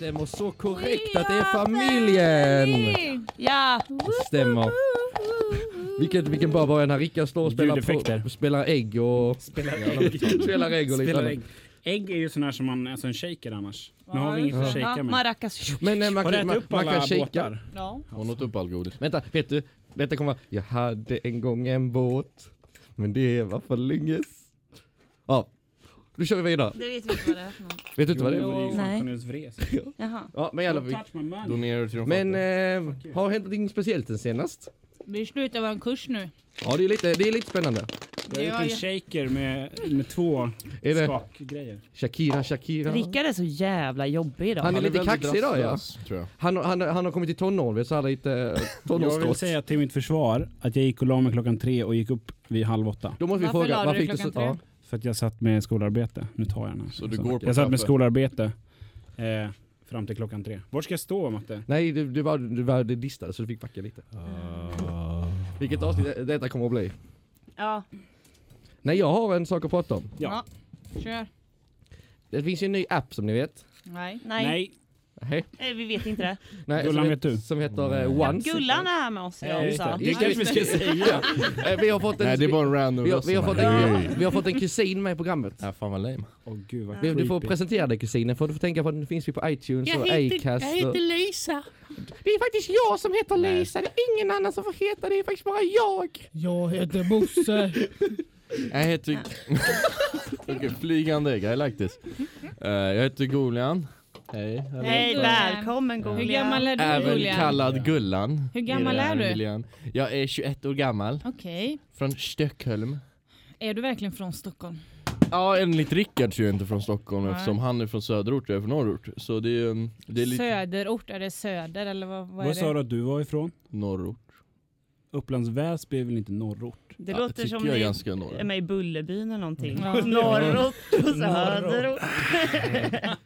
Stämmer så korrekt att det är familjen! Ja! Stämmer. Vilket, vilken bra början när Rickard står och spelar, på, spelar ägg och... Spelar spelar ägg och lite Spelar ägg. Ägg är ju sån här som man, alltså en shaker annars. Nu har vi inget att Ja, shaka med. maracas. Men eh, man, kan- man, upp man kan båtar? Ja. Har något upp all godis? Vänta, vet du? Kommer vara, jag hade en gång en båt, men det var för länge Ja, nu kör vi vidare. Det vet vi inte vad det är för något. Vet du inte vad det Jo, är? det är ju Nej. Jaha. Ja, men jävlar. Donerar du till de Men eh, har hänt någonting speciellt sen senast? Vi slutar vår kurs nu. Ja, det är lite, det är lite spännande. Jag har gjort en shaker med, med två Är det skakgrejer. Shakira, Shakira? Rickard är så jävla jobbig idag. Han är lite kaxig idag ja. Han, han, han har kommit i tonåren, så han har lite eh, Jag vill säga till mitt försvar att jag gick och la mig klockan tre och gick upp vid halv åtta. Då måste vi Varför fråga, la du varför du så... klockan Ja. För att jag satt med skolarbete. Nu tar jag den här. Så du går på Jag satt med kaffe? skolarbete eh, fram till klockan tre. Var ska jag stå Matte? Nej, du, du var, du var det distade så du fick backa lite. Vilket avsnitt det- detta kommer att bli. Ja. Nej, jag har en sak att prata om. Ja. Kör. Det finns ju en ny app som ni vet. Nej. Nej, Nej. Nej, Eh, vi vet inte det. nej Gullan, som, vet du? Som heter eh, Ja, Once. Gullan är här med oss idag Ja, också. det. Det kanske vi ska säga. Eh, vi, har fått en, Nej det är bara en random vi, har, vi, har fått en, "Hej." vi har fått en kusin med i programmet. Ja fan vad lame. Åh gud vad Du, du får creepy. presentera dig kusinen, för du får tänka på att den finns ju på iTunes och Acast. och... Lisa. Det är faktiskt jag som heter Lisa, det är ingen annan som får heta det, är faktiskt bara jag. Jag heter Bosse. Jag heter... Okej, flygande ägg, I like this. Eh, jag heter Golian. Hej. Hej, Gullan. välkommen Hur Gullian. gammal är du Även Julian? kallad Gullan. Hur gammal är du? miljön. Jag är 21 år gammal. Okej. Från Stockholm. Är du verkligen från Stockholm? Ja, enligt Rickard så är jag inte från Stockholm Nej. eftersom han är från söderort och jag är från norrort. Så det är, um, det är lite Söderort, är det söder eller vad, vad är Vad sa det? du att du var ifrån? norrort. Upplands Väsby är väl inte norrort? Det Ja, låter som jag är ni ganska är med i Bullerbyn eller någonting. Ja. Norrort och söderort.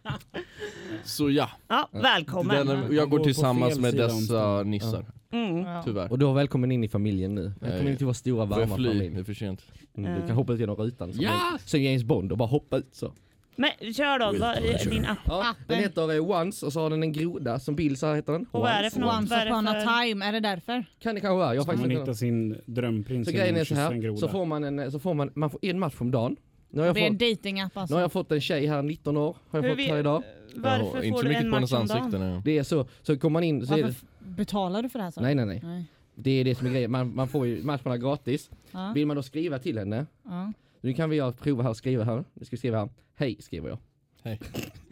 Så ja, Ja, välkommen. den, jag går tillsammans med dessa nissar. Mm. Tyvärr. Och du har välkommen in i familjen nu. Välkommen in till vår stora varma fly? Det familj. är för sent. Mm, du kan hoppa ut genom rutan som, Ja! som James Bond och bara hoppa ut så. Men kör då, vad din app? Ja, Appen. den heter eh, Once och så har den en groda som Bill sa heter den. Och vad är det för något? Once är det upon a för- time, är det därför? Kan det kanske vara. Jag har Så man faktiskt hittar inte... sin drömprins Så grejen är så här, så får man en, så får man, man får en match om dagen. Nu har jag Det är en fått, datingapp nu alltså. har jag fått en tjej här, 19 år, har jag Hur fått vi- här idag. Varför Ja, inte får så du mycket en på match hennes om ansikte dagen? nu. Det är så, så kommer man in så är Varför det, f- betalar du för det här? Så? nej nej nej. Nej. Det är det som är grejen, man, man får ju matcherna gratis. Ja. Vill man då skriva till henne, Ja. nu kan vi prova här och skriva här. Nu ska vi skriva här, hej skriver jag.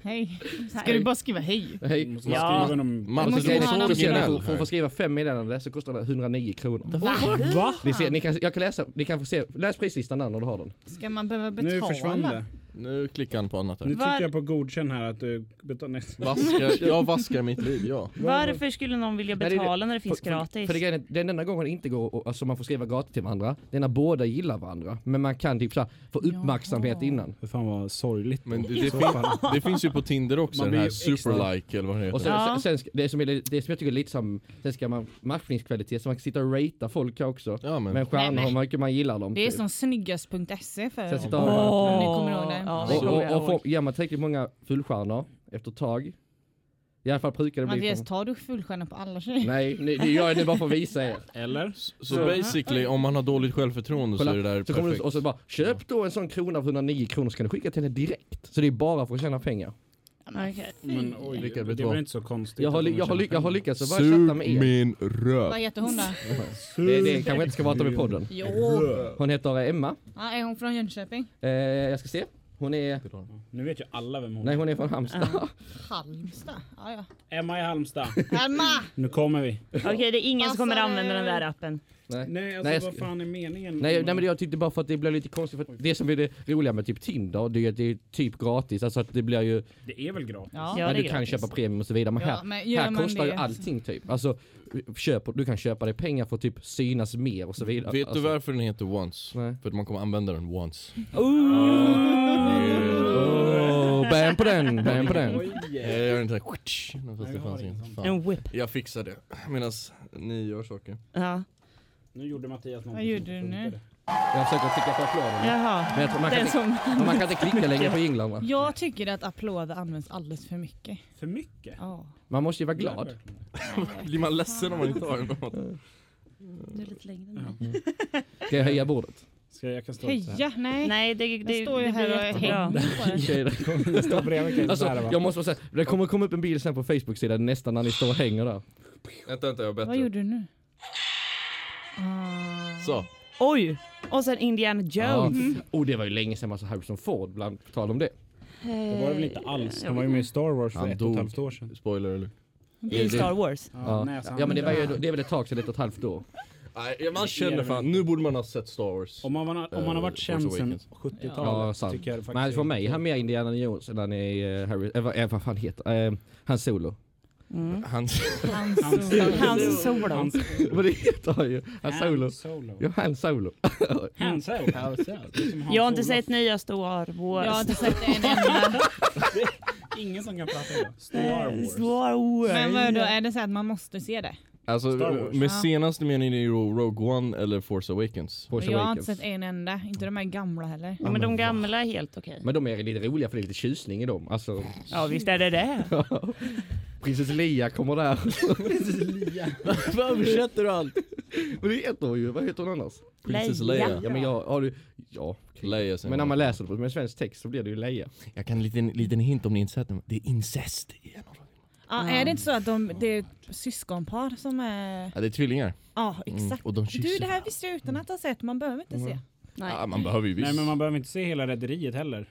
Hej. Ska du bara skriva hej? Hej. Måste Ja. skriva någon... Man måste någon originell får, får, här. får skriva fem meddelanden så kostar det 109 kronor. Va? Ni ser, ni kan, jag kan läsa, ni kan få se, läs prislistan där när du har den. Ska man behöva Nu betala? försvann det. Nu klickar han på annat Nu här. Var- trycker jag på godkänn här att du betalar... Vaskar, jag vaskar mitt liv, ja. Varför skulle någon vilja Nej, det är det- betala när det finns för, gratis? För, för det grejen är, den enda gången det inte går, och- alltså man får skriva gratis till varandra, det är när båda gillar varandra. Men man kan typ såhär, få uppmärksamhet Jaha. innan. För fan vad sorgligt. Men det, det, fin, det finns ju på Tinder också, Man den här blir ju extra- superlike eller vad det Och heter. sen, Ja. sen, sen, det, som är, det som jag tycker är lite som, sen ska man matchningskvalitet, så man kan sitta och ratea folk också. Ja men, stjärnor, Nej, hur mycket man gillar dem. Det är typ. som snyggast.se för Sen sitter Om ni kommer ihåg det. Ja, det och, och, och får, ger man tillräckligt många fullstjärnor efter ett tag, i alla fall brukar det bli Mattias, tar du fullstjärna på alla tjejer? Nej, ni- det gör jag nu bara för att visa er. Eller? så, Så- basically om man har dåligt självförtroende så Kolla, är det där Så kommer du, perfekt. och så bara, köp då en sån krona för 109 kronor så kan du skicka till henne direkt. Så det är bara för att tjäna pengar. Okej. Men oj, Rickard, det väl inte så konstigt Jag har, jag har, jag har lyckats att bara chatta med er. min röv. Vad heter hon då? Det, det kanske inte ska prata med i podden. Jo. Hon heter Emma. Ja, är hon från Jönköping? Eh, jag ska se. Hon är... Nu vet ju alla vem hon Nej är. hon är från Halmstad. Halmstad. Ja, ja. Emma i Halmstad. Emma! Nu kommer vi. Okej, det är ingen som kommer använda den där appen. Nej. Nej, alltså Nej, jag vad fan är meningen? Nej, nej men jag tyckte bara för att det blir lite konstigt för det som är det roliga med typ Tinder det är att det är typ gratis. Alltså att det blir ju, Det är väl gratis? Ja. Ja, ja, det är du kan gratis. köpa premium och så vidare men Ja, här, men här man kostar ju det- allting typ. Alltså köp, du kan köpa dig pengar för att typ synas mer och så vidare. Vet alltså, du varför den heter once? Nej. För att man kommer använda den once. Oh, bam på den, bam på den. Jag gör inte det. En whip. Jag fixar det medan ni gör saker. Ja. Nu gjorde Mattias något Vad gjorde du nu? Jag försöker klicka på applåden. Jaha. Men jag tror man kan, Den inte, som... man kan inte klicka längre på jinglarna. Jag tycker att applåder används alldeles för mycket. För mycket? Ja. Man måste ju vara glad. Blir man ledsen om man inte har den? Du är lite längre än mig. Ska jag höja bordet? Ska jag, jag kan stå. Heja, nej. Nej, det, det, Jag står ju det här och hänger det. Det- bredvid Alltså, jag måste bara säga, det kommer komma upp en bild sen på Facebook-sidan nästan när ni står och hänger där. Vänta, vänta, jag har Vad bättre. gjorde du nu? Så. Oj! Och sen Indiana Jones. Ja. Oh, det var ju länge sedan man såg Harrison Ford, bland på tal om det. Det var det väl inte alls? Han var ju med i Star Wars för ett och ett halvt år sedan. Spoiler eller? I Star Wars. Ja, ja men det, var ju, det är väl ett tag sedan, ett och ett halvt år. Man känner fan, nu borde man ha sett Star Wars. Om man, om man har Eh, varit Force känd sedan Awakens. 70-talet Ja, så sant. tycker jag det faktiskt Men för mig, han mer Indiana Jones än han är uh, Harry, äh, vad, äh, fan heter uh, Han Solo. Mm. Han, Hans Hans- Hans Solo. Hans Vad det heter han ju? Han Solo. Solo. Ja, Han Solo. Han Solo. Jag har inte Solo. sett nya Star Wars. Jag har inte sett en enda. Ingen som kan prata idag. Star Wars. Star Wars. Men vadå, är det så att man måste se det? Alltså, Star Wars. med Ja. senaste meningen är ju Rogue One eller Force Awakens. Force jag har inte Awakens. sett en enda, inte de här gamla heller. Ja, men de gamla är helt okej. Men de är lite roliga för det är lite tjusning i dem. Alltså, Ja visst är det det. Prinsess Leia kommer där. Varför översätter du allt? Men det heter hon ju, vad heter hon annars? Princess Leia. Ja men jag, har du, ja. Leia Men när man. läser det med svensk text så blir det ju Leia. Jag kan en liten, liten hint om ni inte sett den. Det är incest i en av dem. Ja, är det inte så att de, det är syskonpar som är... Ja, det är tvillingar. Ja, Mm, exakt. och de Du, det här visste jag utan att ha sett, man behöver inte se. Nej. Ja, man behöver ju visst. Nej men man behöver inte se hela rederiet heller.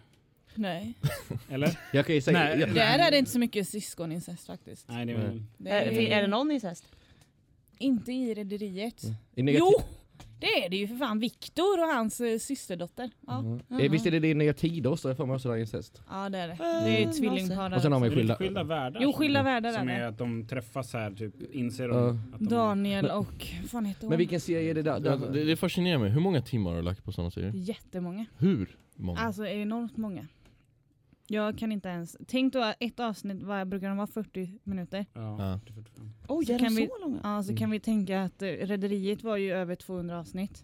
Nej. Eller? Jag kan ju säga, Nej. ja, Där är det inte så mycket syskonincest faktiskt. Nej det är väl... Det Är, är det någon incest? Inte i rederiet. negativ, Jo! Det är det ju för fan. Viktor och hans eh, systerdotter. Ja. Ja. Eh, Visst är det det Nya Tider så jag får mig också där incest? ja, det är det. Det är ett tvillingpar. Och sen har man Det ju är lite skilda... skilda världar. Jo, skilda världar Som är är det. att de träffas här, typ inser Ja. de att de... Daniel och... Vad fan heter hon? Men vilken serie är det där? Det, det fascinerar mig. Hur många timmar har du lagt på sådana serier? Jättemånga. Hur många? Alltså enormt många. Jag kan inte ens... Tänk då ett avsnitt, vad brukar de vara? 40 minuter? Ja, Ja. 40-45. Oj, Så är de vi- så långa? Ja, så kan vi tänka att eh, Rederiet var ju över 200 avsnitt.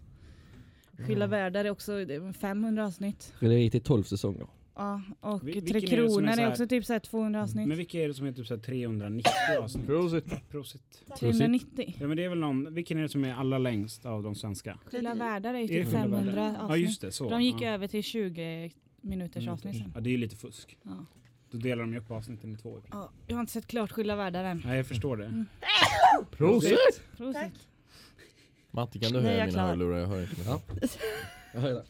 Skilda världar är också det är 500 avsnitt. Det är 12 säsonger. Ja, och Vi- Tre vilken är är Kronor är, också typ så här 200 avsnitt. Men vilka är det som är typ så här 390 avsnitt? Prosit. Prosit. 390. Ja men det är väl någon, vilken är det som är allra längst av de svenska? Skilda världar är ju typ Skilda 500 världar? avsnitt. Ja just det, så. De gick ja. över till 20 minuters avsnitt sen. Ja det är ju lite fusk. Ja. Då delar de ju upp avsnitten i två. Ja, jag har inte sett klart Skilda världar än. Nej jag förstår det. Prosit! Prosit. Matti kan du Nu höja mina hörlurar? Jag hör inte. Ja. Jag hör det.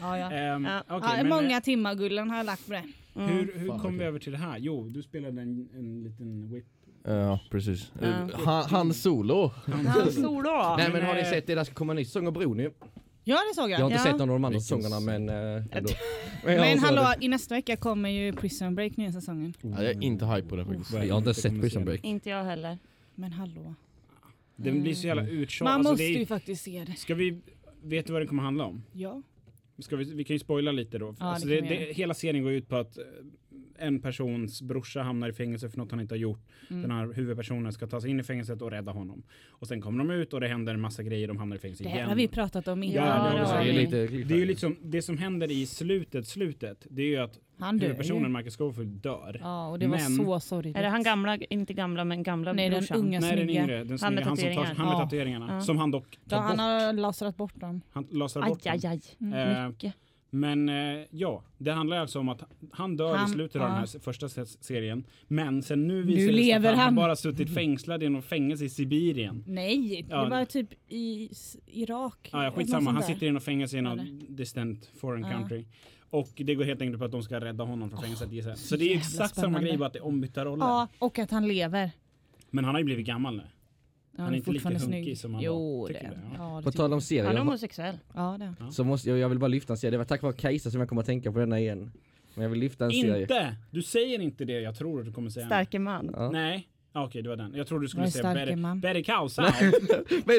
Ja, ja. Ehm, Ja. okej, ja, men, många timmar Gullan har jag lagt på det. Mm. Hur, hur Fan, kom vi okej. över till det här? Jo, du spelade en, en liten whip. Ja, precis. Ja. Eh, Han, han Solo. Han solo. Nej men Men, har ni eh, sett det där ska komma en ny säsong av Bron ju? Ja det såg Jag har jag. inte Ja. sett någon av de andra säsongerna men... eh, ändå. Men, hallå, det. i nästa vecka kommer ju Prison Break nya säsongen. Ja, jag är inte hype på det faktiskt. Jag har inte sett Prison Break. Inte jag heller. Men hallå. Den blir så jävla uttjatad. Man Alltså, måste det är- ju faktiskt se det. Ska vi, vet du vad den kommer handla om? Ja. Ska vi, vi kan ju spoila lite då. Ja, alltså det det, det, hela serien går ut på att eh, en persons brorsa hamnar i fängelse för något han inte har gjort. Mm. Den här huvudpersonen ska ta sig in i fängelset och rädda honom. Och sen kommer de ut och det händer en massa grejer, de hamnar i fängelse Det igen. har vi pratat om innan. Ja, det det. Det är lite... det är ju liksom, det som händer i slutet, slutet, det är ju att Han dör huvudpersonen ju. Michael Scofield dör. Ja, och det var Men- så sorgligt. Är det han gamla, inte gamla men gamla Nej, den brorsan? unga Nej, den yngre. Den Han med han, tar, han med Ja. tatueringarna. Ja. Som han dock Ja, tar han bort. har lasrat bort dem. Han lasrar Aj, bort aj, dem. aj. Eh, Mycket. Men eh, ja, det handlar alltså om att han dör Han- i slutet av den här ja. första se- serien. Men sen nu visar det sig att han, han. bara suttit fängslad i någon fängelse i Sibirien. Nej, Ja. det var typ i Irak. Ja, ja, Något skitsamma. Han sitter i någon fängelse i Var någon distant foreign Ja. country. Och det går helt enkelt på att de ska rädda honom från fängelset gissar jag. Så det är exakt samma spännande. grej bara att det är ombytta roller. Ja, och att han lever. Men han har ju blivit gammal nu. Ja, Han är inte lika fortfarande hunkig som han jo, var, det. är han. Ja. Ja, det På tal om Han serier, är jag, homosexuell. Ja, det. är han. Så måste jag, jag vill bara lyfta en serie. Det var tack vare Kajsa som jag kommer att tänka på denna igen. Men jag vill lyfta en serie. Inte! Du säger inte det jag tror att du kommer säga. Starke man. Ja. Nej. Ja, Okej, det var den. Jag trodde du Vad skulle är säga starke Better, man? Better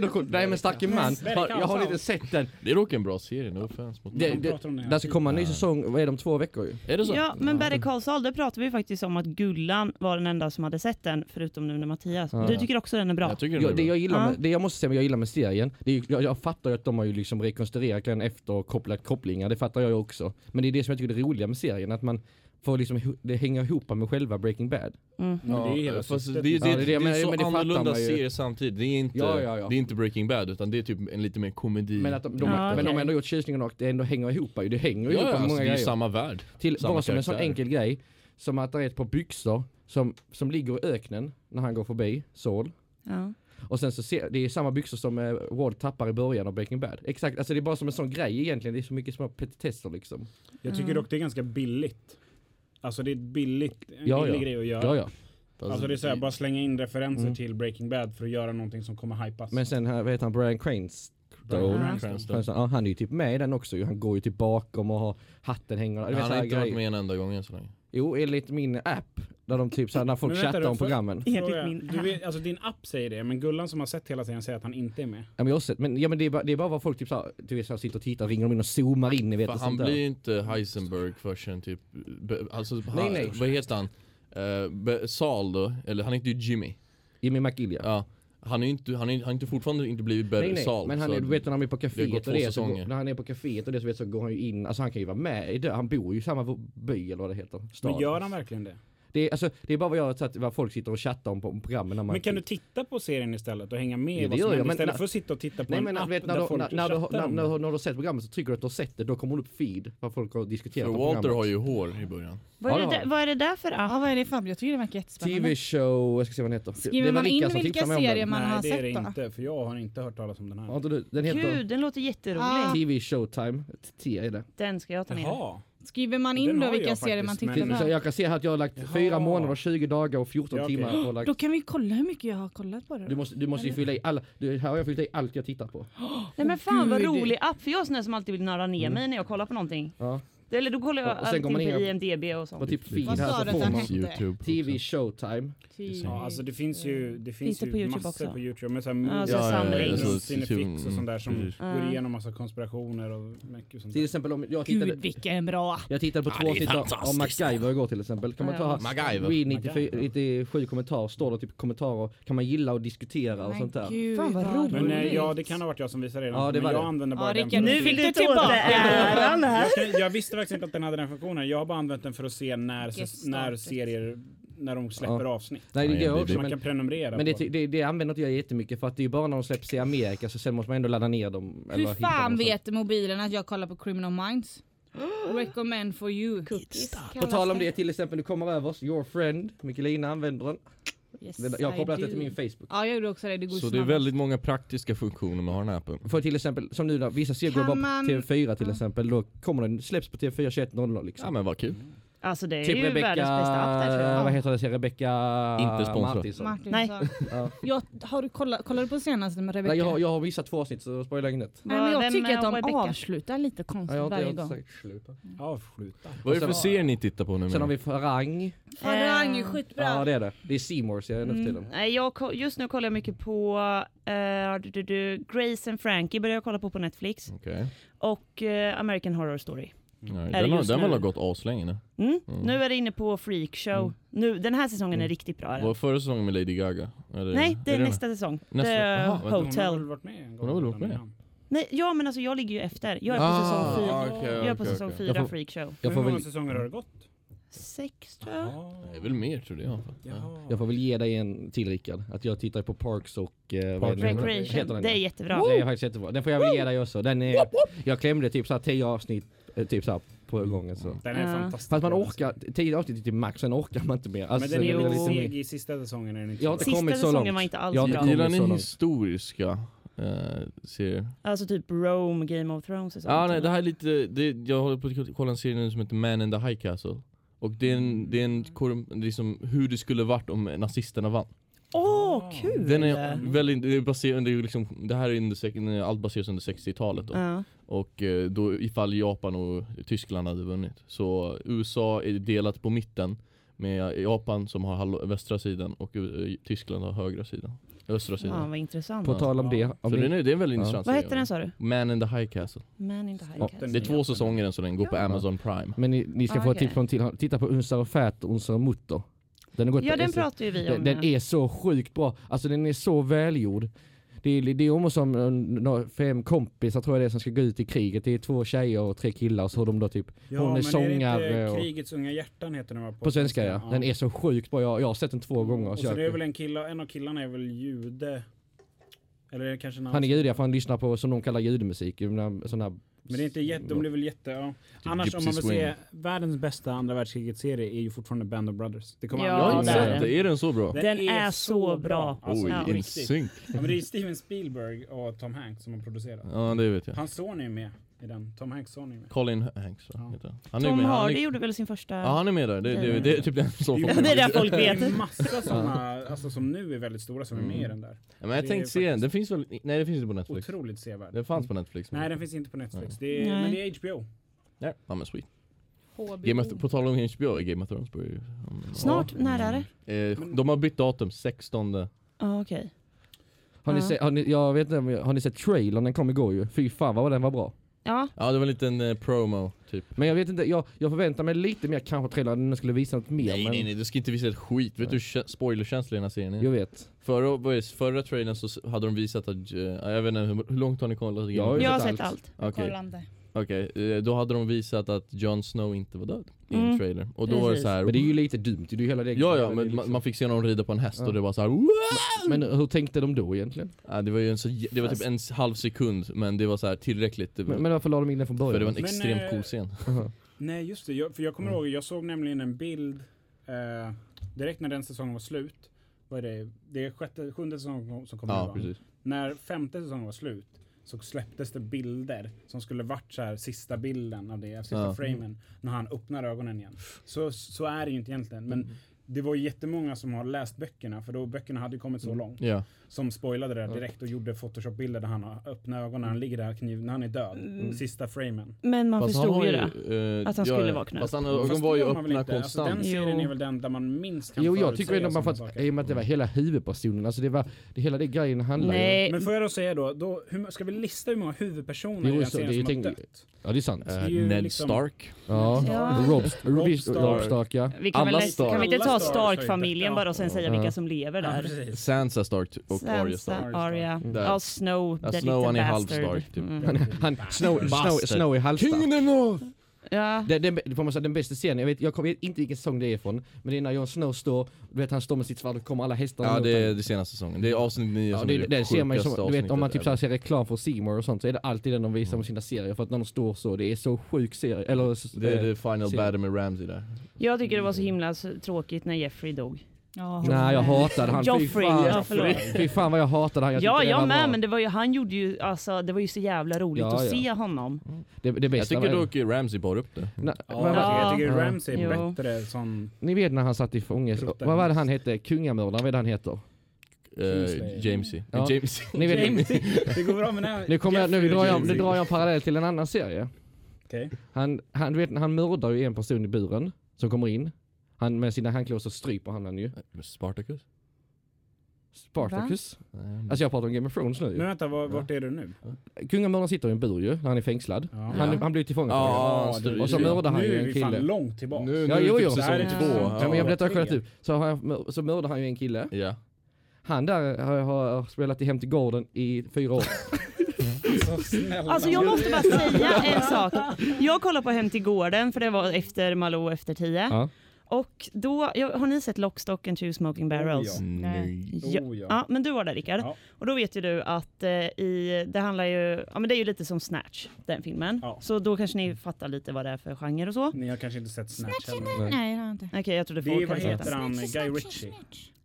det för- Nej men Starke man, har, jag har inte sett den. Det är dock en bra serie, no offense mot Det, De det, pratar om där ska komma en ny säsong, vad är det om två veckor ju? Är det så? Ja, men Better Call Saul, det pratade vi faktiskt om att Gullan var den enda som hade sett den, förutom nu när Mattias. Ja. Du tycker också den är bra? Jag tycker den Jag, är det bra. jag gillar Ja. med, det jag måste säga vad jag gillar med serien, det är, ju- jag, jag fattar ju att de har ju liksom rekonstruerat den efter och kopplat kopplingar, det fattar jag ju också. Men det är det som jag tycker är det roliga med serien, att man får liksom, det hänger ihop med själva Breaking Bad. Mm. Men det är ju hela fast det, det, det, Ja, det det, är så men det annorlunda serier samtidigt. Det är, inte, Ja, ja, ja. det är inte Breaking Bad utan det är typ en lite mer komedi. Men, att de, de, Ja, men de okej. har ändå gjort tjusningen och det ändå hänger ihop ju, det hänger ja, ihop ja, med alltså, många det är grejer. samma värld. Till, samma bara som en sån enkel grej, som att det är ett par byxor som, som ligger i öknen när han går förbi, Saul. Ja. Och sen så ser, det är samma byxor som eh, Ward tappar i början av Breaking Bad. Exakt, alltså det är bara som en sån grej egentligen, det är så mycket små petitesser liksom. Jag tycker Mm. dock det är ganska billigt. Alltså det är ett billigt, en Ja, billig ja. grej att göra. Ja ja. Alltså det är såhär, bara slänga in referenser Mm. till Breaking Bad för att göra någonting som kommer hypas. Men sen här, vad heter han, Brian Cranes? Brian. Cranston. Cranston. Ja, han är ju typ med i den också. Han går ju typ bakom och har hatten vet, Han har inte varit med en enda gång än så länge. Jo, enligt min app. Där de typ såhär, när folk vänta, chattar om programmen. Enligt min du vet, alltså din app säger det, men Gullan som har sett hela serien säger att han inte är med. Ja, men jag har sett, men, ja, men det, är bara, det är bara vad folk typ såhär, du vet, så här, sitter och tittar, ringer de in och zoomar in, ni vet För och han blir ju inte Heisenberg förrän typ, alltså, Nej, nej. vad heter han? Uh, be, Sal då, eller han heter ju Jimmy. Jimmy McGill ja. Ja. Han är inte, han är, han har inte fortfarande inte blivit Better Nej nej, Sal. men han är, du vet när han är på det kaféet gått och det, så går, när han är på kaféet och det så, vet, så går han ju in, alltså han kan ju vara med i det, han bor ju i samma by eller vad det heter, stad. Men gör han verkligen det? Det är, alltså, det är bara vad jag har sett, vad folk sitter och chattar om på programmen när man Men kan du titta på serien istället och hänga med Ja, det vad gör som jag, händer men istället för att sitta och titta på Nej en men app vet, när, där du, folk när, när, du, när, när, när du har sett programmet så trycker du att du har sett det, då kommer det upp feed vad folk har diskuterat För Walter har ju hår i början. Vad, är Ja, det har vad är det där för app? Ja, vad är det för Jag tycker det verkar jättespännande. TV-show, jag ska se vad den heter. Skriver man in vilka tipsade mig om den. serier man Nej har det är det sett då? inte, för jag har inte hört talas om den Har här. du? Den heter Gud, den låter jätterolig. Ah. TV Showtime, T är det. Den ska jag ta ner. Jaha. Skriver man Den in då har vilka jag serier man faktiskt, tittar men- Så på? jag kan se här att jag har lagt Jaha. fyra månader, 20 dagar och 14 Ja, okej. timmar. Lagt. Då kan vi kolla hur mycket jag har kollat på det. Du Då. måste, du måste ju fylla i alla, du, här har jag fyllt i allt jag tittar på. Nej men fan vad Gud. rolig app, för jag är sån där som alltid vill nörda ner Mm. mig när jag kollar på någonting. Ja. Eller då kollar jag Och sen går på man in och- IMDB och På sånt. typ Vad här du så får man? Youtube. TV Showtime. Ja, alltså det finns ju, det finns Finns det ju på YouTube massor också? på Youtube med såhär Ja, movies, så ja, samling. ja, så- Cinefix och sånt där som precis. går Ja. igenom massa konspirationer och mycket sånt Till exempel om jag tittade, Gud vilken bra. jag tittade på Ja, två avsnitt av-. MacGyver igår till exempel. Kan man ta Ja. här, MacGyver. Read 94, MacGyver. 97 kommentarer, står det typ kommentarer, kan man gilla och diskutera och sånt där. Fan, vad roligt. Men eh, ja, det kan ha varit jag som visade det. Ja, det var jag det. använder bara den nu se- du tillbaka äran här. jag visste faktiskt inte att den hade den funktionen. Jag har bara använt den för att se när, när serier, när de släpper avsnitt. Nej det Ja, gör jag också Man men, kan prenumerera men det, det, det använder inte jag jättemycket för att det är ju bara när de släpps i Amerika så sen måste man ändå ladda ner dem. Hur eller fan vet mobilen att jag kollar på Criminal Minds? Recommend for you. Cookies. På tal om det till exempel, du kommer över oss, your friend, Mikkelina använder den. Yes, Jag har kopplat det till min Facebook. Ja jag gjorde också det, det går Så det är snabbast. väldigt många praktiska funktioner med att ha den här appen. För till exempel, som nu då, vissa serier går bara på man- TV4 till Ja. exempel, då kommer den, släpps på TV4 21.00 liksom. Ja men vad kul. Alltså det är Typ ju Rebecca, världens bästa app där tror jag. vad heter det, Rebecca Inte sponsrad. Martinsson. Martin Nej. Ja. Jag, har du kollat, kollar du på senaste med Rebecca? Nej, jag, har, jag har missat två avsnitt så spoilar jag inget. Nej, men jag Vem tycker att de Rebecca? avslutar lite Ja, konstigt inte, varje gång. sluta. Avsluta. Vad är det för sen- serier ni tittar på nu? Sen har vi Farang. Farang är skitbra. Ja det är det. Det är Seymour serien nu för Mm, tiden. nej, jag, just nu kollar jag mycket på uh, du, du, du, Grace and Frankie börjar jag kolla på på Netflix. Okej. Och eh, American Horror Story. Ja, det den har, den har väl gått aslänge nu. Mm. Mm. Nu är det inne på Freak Show. Mm. Nu, den här säsongen är Mm. riktigt bra. är den. Var förra säsongen med Lady Gaga? Eller, Nej, det är den? nästa säsong. Nästa- det är Jaha, vänta, Hon har väl Hotel. varit med en gång? Hon har väl varit med? Nej, ja men alltså jag ligger ju efter. Jag är på Ah, säsong fyra. okej, jag är på okej, säsong okej. fyra Jag får- Freak Show. Jag Hur många väl, säsonger har det gått? Sex tror jag. Det är väl mer tror jag. Ja. Jag får väl ge dig en till Rickard. Att jag tittar på Parks och... Eh, är det nu? Recreation. Den, Det är jättebra. Det är faktiskt jättebra. Den får jag väl ge dig också. Den är, jag klämde typ så här 10 avsnitt typ så här på gången så. Den är Ja. fantastisk. Fast man orkar, tio avsnitt till max, sen orkar man inte mer. alltså. Men den är lite mer- seg i sista säsongen. Är den inte Ja, så? det kommer Sista så säsongen långt. var inte alls Ja, det bra. Gillar ni historiska eh, serier? Alltså typ Rome, Game of Thrones och sånt. Ja nej det här är lite, det, jag håller på att kolla en serie nu som heter Man in the High Castle Och det är en, det är en korrum- det är liksom hur det skulle varit om nazisterna vann Åh, kul! Den är väldigt, det är baserad, det, är liksom, det här är under, allt baseras under 60-talet då Ja. Och eh, då ifall Japan och Tyskland hade vunnit Så USA är delat på mitten Med Japan som har halv, västra sidan och eh, Tyskland har högra sidan Östra sidan Fan vad intressant. På tal om det. Så Om det, är, det är en väldigt Ja. intressant Vad hette den sa du? Man in the High Castle Man in the High Ja, Castle. Det är två säsonger än så den går på Ja. Amazon Prime men ni, ni ska Ah, få ett okej. tips från till. Titta på Unsar och Fät och Unsar och Mutter. Den har gått Ja på den SR. pratar ju vi om. Den, den är så sjukt bra. Alltså den är så välgjord. Det är, det är om som eh, fem kompisar tror jag det är som ska gå ut i kriget. Det är två tjejer och tre killar och så har de då typ Ja, Hon är men Är sångare det inte Krigets unga hjärtan heter den va? på svenska ja. Den är så sjukt bra. Jag, jag har sett den två gånger. Och Så så det är väl en killa, en av killarna är väl jude? Eller är det kanske han är jude för han lyssnar på som de kallar judemusik. Sån här, Men det är inte jätte, de blir väl jätte, ja. Annars om man vill Swing. se världens bästa andra världskriget-serie är ju fortfarande Band of Brothers. Det kommer Ja, Jag har inte det är sett bättre. det, är den så bra? Den är så bra. Alltså, Oj, Ja. in riktigt. sync Ja, men det är Steven Spielberg och Tom Hanks som har producerat. Ja det vet jag Hans son är med i den. Tom Hanks son är med. Colin Hanks Ja. heter han. Tom med, han Hardy är, gjorde väl sin första... Ja han är med där, det, det, det är typ den som Ja, det är det folk Det vet. är massa sådana, alltså som nu är väldigt stora som är med i den där. ja, Men jag det tänkte se den, faktiskt- den finns väl, nej det finns inte på Netflix Otroligt sevärd. Den fanns på Netflix men- Nej den finns inte på Netflix. Det är, men det är HBO. Ja, ja men sweet HBO. Game of, På tal om HBO, Game of Thrones börjar ju Snart, när är det? eh, De har bytt datum, 16 Ja okej. har, ni Ja. sett, har, ni, jag vet inte, om- har ni sett trailern? Den kom igår ju. Fy fan vad den var bra. Ja, Ja det var en liten eh, promo typ Men jag vet inte, jag, jag förväntar mig lite mer kanske trailern, den skulle visa något mer. Nej men, nej nej, du ska inte visa ett skit, vet du hur kä- spoilerkänslig den här serien är? Jag vet. Förra, vad är det, förra trailern så hade de visat att, eh, jag vet inte hur, hur långt har ni kollat? Jag har ju jag har sett allt. allt. Okej, Kolla inte. Okej. Eh, då hade de visat att Jon Snow inte var död i en Mm. trailer Och då var det så här. Men det är ju lite dumt, det är ju hela det. Ja ja, men liksom- man, fick se någon rida på en häst Ja. och det var så här. men hur tänkte de då egentligen? Ja, det var ju en så, det var typ en halv sekund men det var så här tillräckligt Men, men varför la de in den från För det början? var en Men, extremt eh, cool scen. Nej just det, jag, för jag kommer Mm. ihåg, jag såg nämligen en bild eh, direkt när den säsongen var slut. Vad är det? Det är sjätte, sjunde säsongen som kommer nu Ja precis När femte säsongen var slut så släpptes det bilder som skulle varit så här sista bilden av det, sista Ja. framen, när han öppnar ögonen igen. Så, så är det ju inte egentligen, men Mm. det var ju jättemånga som har läst böckerna, för då böckerna hade ju kommit så Mm. långt, Ja, som spoilade det direkt och gjorde photoshop-bilder där han har öppnat ögonen, när han ligger där kniv, när han är död. Mm. Sista framen. Men man Fast förstod ju det. eh, Att han ja, skulle ja. vakna Fast han Fast ögon var ju öppna inte? Alltså, konstant den serien Jo. är väl den där man minst kan Jo jag tycker ändå man saker. i och med att det var hela huvudpersonen, alltså det var, det, hela det grejen handlar ju Nej, Men får jag då säga då, då hur, ska vi lista hur många huvudpersoner Jo, i den så- serien det är som har dött? Ja det är sant. ju Ned liksom- Stark Ja. Ja. Rob, Rob, Stark. Stark ja. vi kan, alla väl, Stark. kan vi inte ta Stark-familjen bara och sen säga vilka som lever där? Sansa Stark och Sansa, Arya, ja Snow, Ja, the Snow, han är halv bastard. Stark, typ. Mm. Han, Snow, Snow, är halvstark. King of the North! Ja, Den, den, får man säga, den bästa scenen, jag vet, jag vet inte vilken säsong det är ifrån, men det är när Jon Snow står, du vet han står med sitt svärd och kommer alla hästarna Ja det är det senaste säsongen, det är avsnitt 9 Ja, som det, är det ser man som, du vet om man typ så ser reklam för Seymour och sånt så är det alltid den de visar med sina serier för att när de står så, det är så sjuk serie, eller Det är eh, the final battle med Ramsey där jag tycker det var så himla tråkigt när Jeffrey dog. Ja. Nej jag hatade han, Joffrey, fan, ja, fy fan vad jag hatade han. Jag Ja, det jag var med, bra. men det var ju, han gjorde ju, alltså, det var ju så jävla roligt Ja, att ja. se honom. det, det Jag bästa tycker var, dock Ramsey bar upp det Nej, Ja, vad var- jag tycker Ja. Ramsey är Jo. bättre som... Ni vet när han satt i fångelse, vad var det han hette? Kungamördaren, vad är det han heter? Uh, Jamesy Ja. Jamesy Ni vet, Det går bra med den nu, kommer jag, nu, drar jag, Jamesy. nu drar jag en parallell till en annan serie. Okej. Han, han, vet, han mördar ju en person i buren som kommer in. Han med sina handklor så stryper han den ju. Spartacus? Spartacus. Alltså jag pratar om Game of Thrones nu Men vänta, var, vart är du nu? Kungamördaren sitter i en bur ju, när han är fängslad. Ja. Han, han blir tillfångatagen. Ja, och så mördar han nu ju är en vi kille. fan långt tillbaka. Nu, Ja, nu jo, är jo. typ säsong är- två Ja, men jag berättar själv ut. Så, så mördar han ju en kille. Ja Han där har, har spelat i Hem till gården i fyra år. Alltså jag måste bara säga en sak. Jag kollade på Hem till gården för det var efter Malou efter tio. Ja. Och då, ja, har ni sett Lockstock and two smoking barrels? Oh, Nej. Ja. Oh, ja. Ja, men du var där Rickard. Ja. Och då vet ju du att eh, i, det handlar ju, ja men det är ju lite som Snatch, den filmen. Ja. Så då kanske ni fattar lite vad det är för genre och så. Ni har kanske inte sett Snatch heller? Nej. Nej, det har jag inte. Okej, jag trodde Det folk hade sett heter den. han, Guy Ritchie?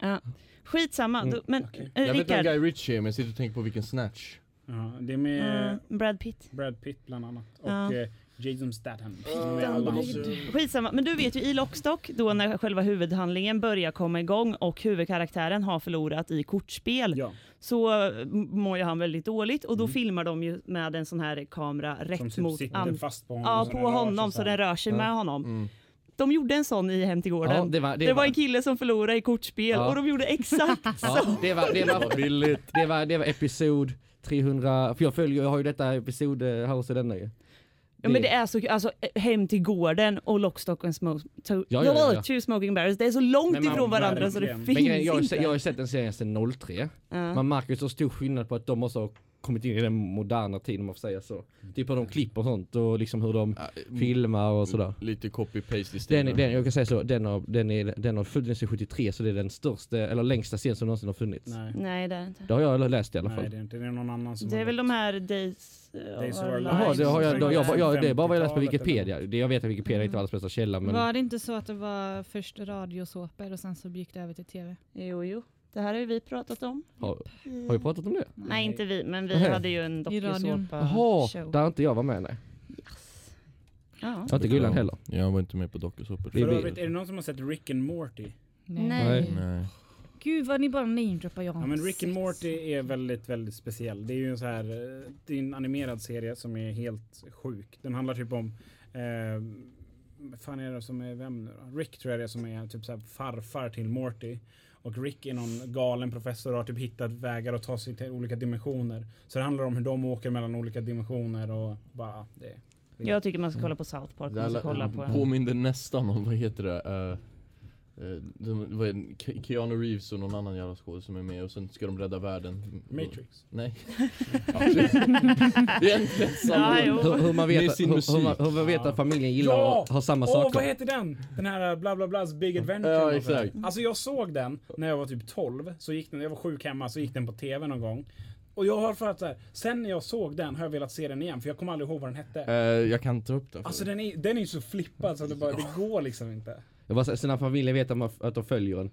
Ja. Skitsamma, Mm, då, men okej. eh, Jag vet vem Rickard. Guy Ritchie är men jag sitter och tänker på vilken snatch. Ja, det är med Ja, Brad Pitt. Brad Pitt bland annat. Och Ja. eh, Jason Statham. hans- Skitsamma, men du vet ju i Lockstock, då när själva huvudhandlingen börjar komma igång och huvudkaraktären har förlorat i kortspel, Ja, så mår ju han väldigt dåligt och då Mm. filmar de ju med en sån här kamera som rätt typ mot an- fast på honom. Ja, så på den rör sig honom så här. den rör sig Ja. med honom. Mm. De gjorde en sån i Hem till gården. Ja, det, det var, det, var en kille som förlorade i kortspel Ja. och de gjorde exakt så. Ja, det var, det var, det var, det var episod 300, för jag följer, jag har ju detta episod eh, här hos denna ju. Ja, men det är så alltså eh, Hem till gården och Lockstock and Smoke, to, Ja, ja, ja, ja. Two Smoking Barrels. Det är så långt man- ifrån varandra så det finns Men jag, inte. jag har sett den serien sedan 03. ja. Man märker ju så stor skillnad på att de också kommit in i den moderna tiden om man får säga så. Typ hur de klipper och sånt och liksom hur de filmar och sådär. Lite copy-paste i Den, stilen. den, jag kan säga så, den har, den är, den har funnits i 73 så det är den största, eller längsta scen som någonsin har funnits. Nej, Nej det är det inte. Det har jag läst i alla nej fall. det är inte. Det är någon annan som Det är väl de här Days, Days of Our Lives. Jaha, det har jag, då, jag, bara- ja, det är bara vad jag läst på 50-talet Wikipedia. Det, jag vet att Wikipedia inte är världens bästa källa men... Var det inte så att det var först radiosåpor och sen så gick det över till tv? Jo, jo. Det här har ju vi pratat om. Har, har vi pratat om det? Nej, inte vi, men vi Nej. hade ju en dokusåpa-show. där inte jag var med nej. Ja. Jag inte Gullan heller. Jag var inte med på dokusåpor. För övrigt, är det någon som har sett Rick and Morty? Nej. Nej. Gud vad ni bara namedroppar jag Ja men Rick and. Morty är väldigt, väldigt speciell. Det är ju en så här, eh, det är en animerad serie som är helt sjuk. Den handlar typ om, eh, fan är det som är vem nu då? Rick tror jag det är som är typ så här farfar till Morty. Och Rick är någon galen professor och har typ hittat vägar att ta sig till olika dimensioner. Så det handlar om hur de åker mellan olika dimensioner och bara det. Jag tycker man ska kolla på South Park. Det Man ska alla- kolla på påminner nästan om, vad heter det? Uh, vad är det? Ke- Keanu Reeves och någon annan jävla skådespelare som är med och sen ska de rädda världen. Matrix. Nej. det är samma. Hur, hur man vet, hur, hur, man, musik. hur man vet att familjen gillar Ja! att ha samma Åh, vad saker. heter den? Den här bla bla blas Big Adventure. Ja, och exakt. Alltså jag såg den när jag var typ 12. Så gick den, jag var sjuk hemma, så gick den på tv någon gång. Och jag har för att så här, sen när jag såg den har jag velat se den igen, för jag kommer aldrig ihåg vad den hette. Eh, jag kan ta upp den. Alltså den är, den är ju så flippad så det, bara, det går liksom inte. Jag bara, när familjen vet att, man, att de följer en.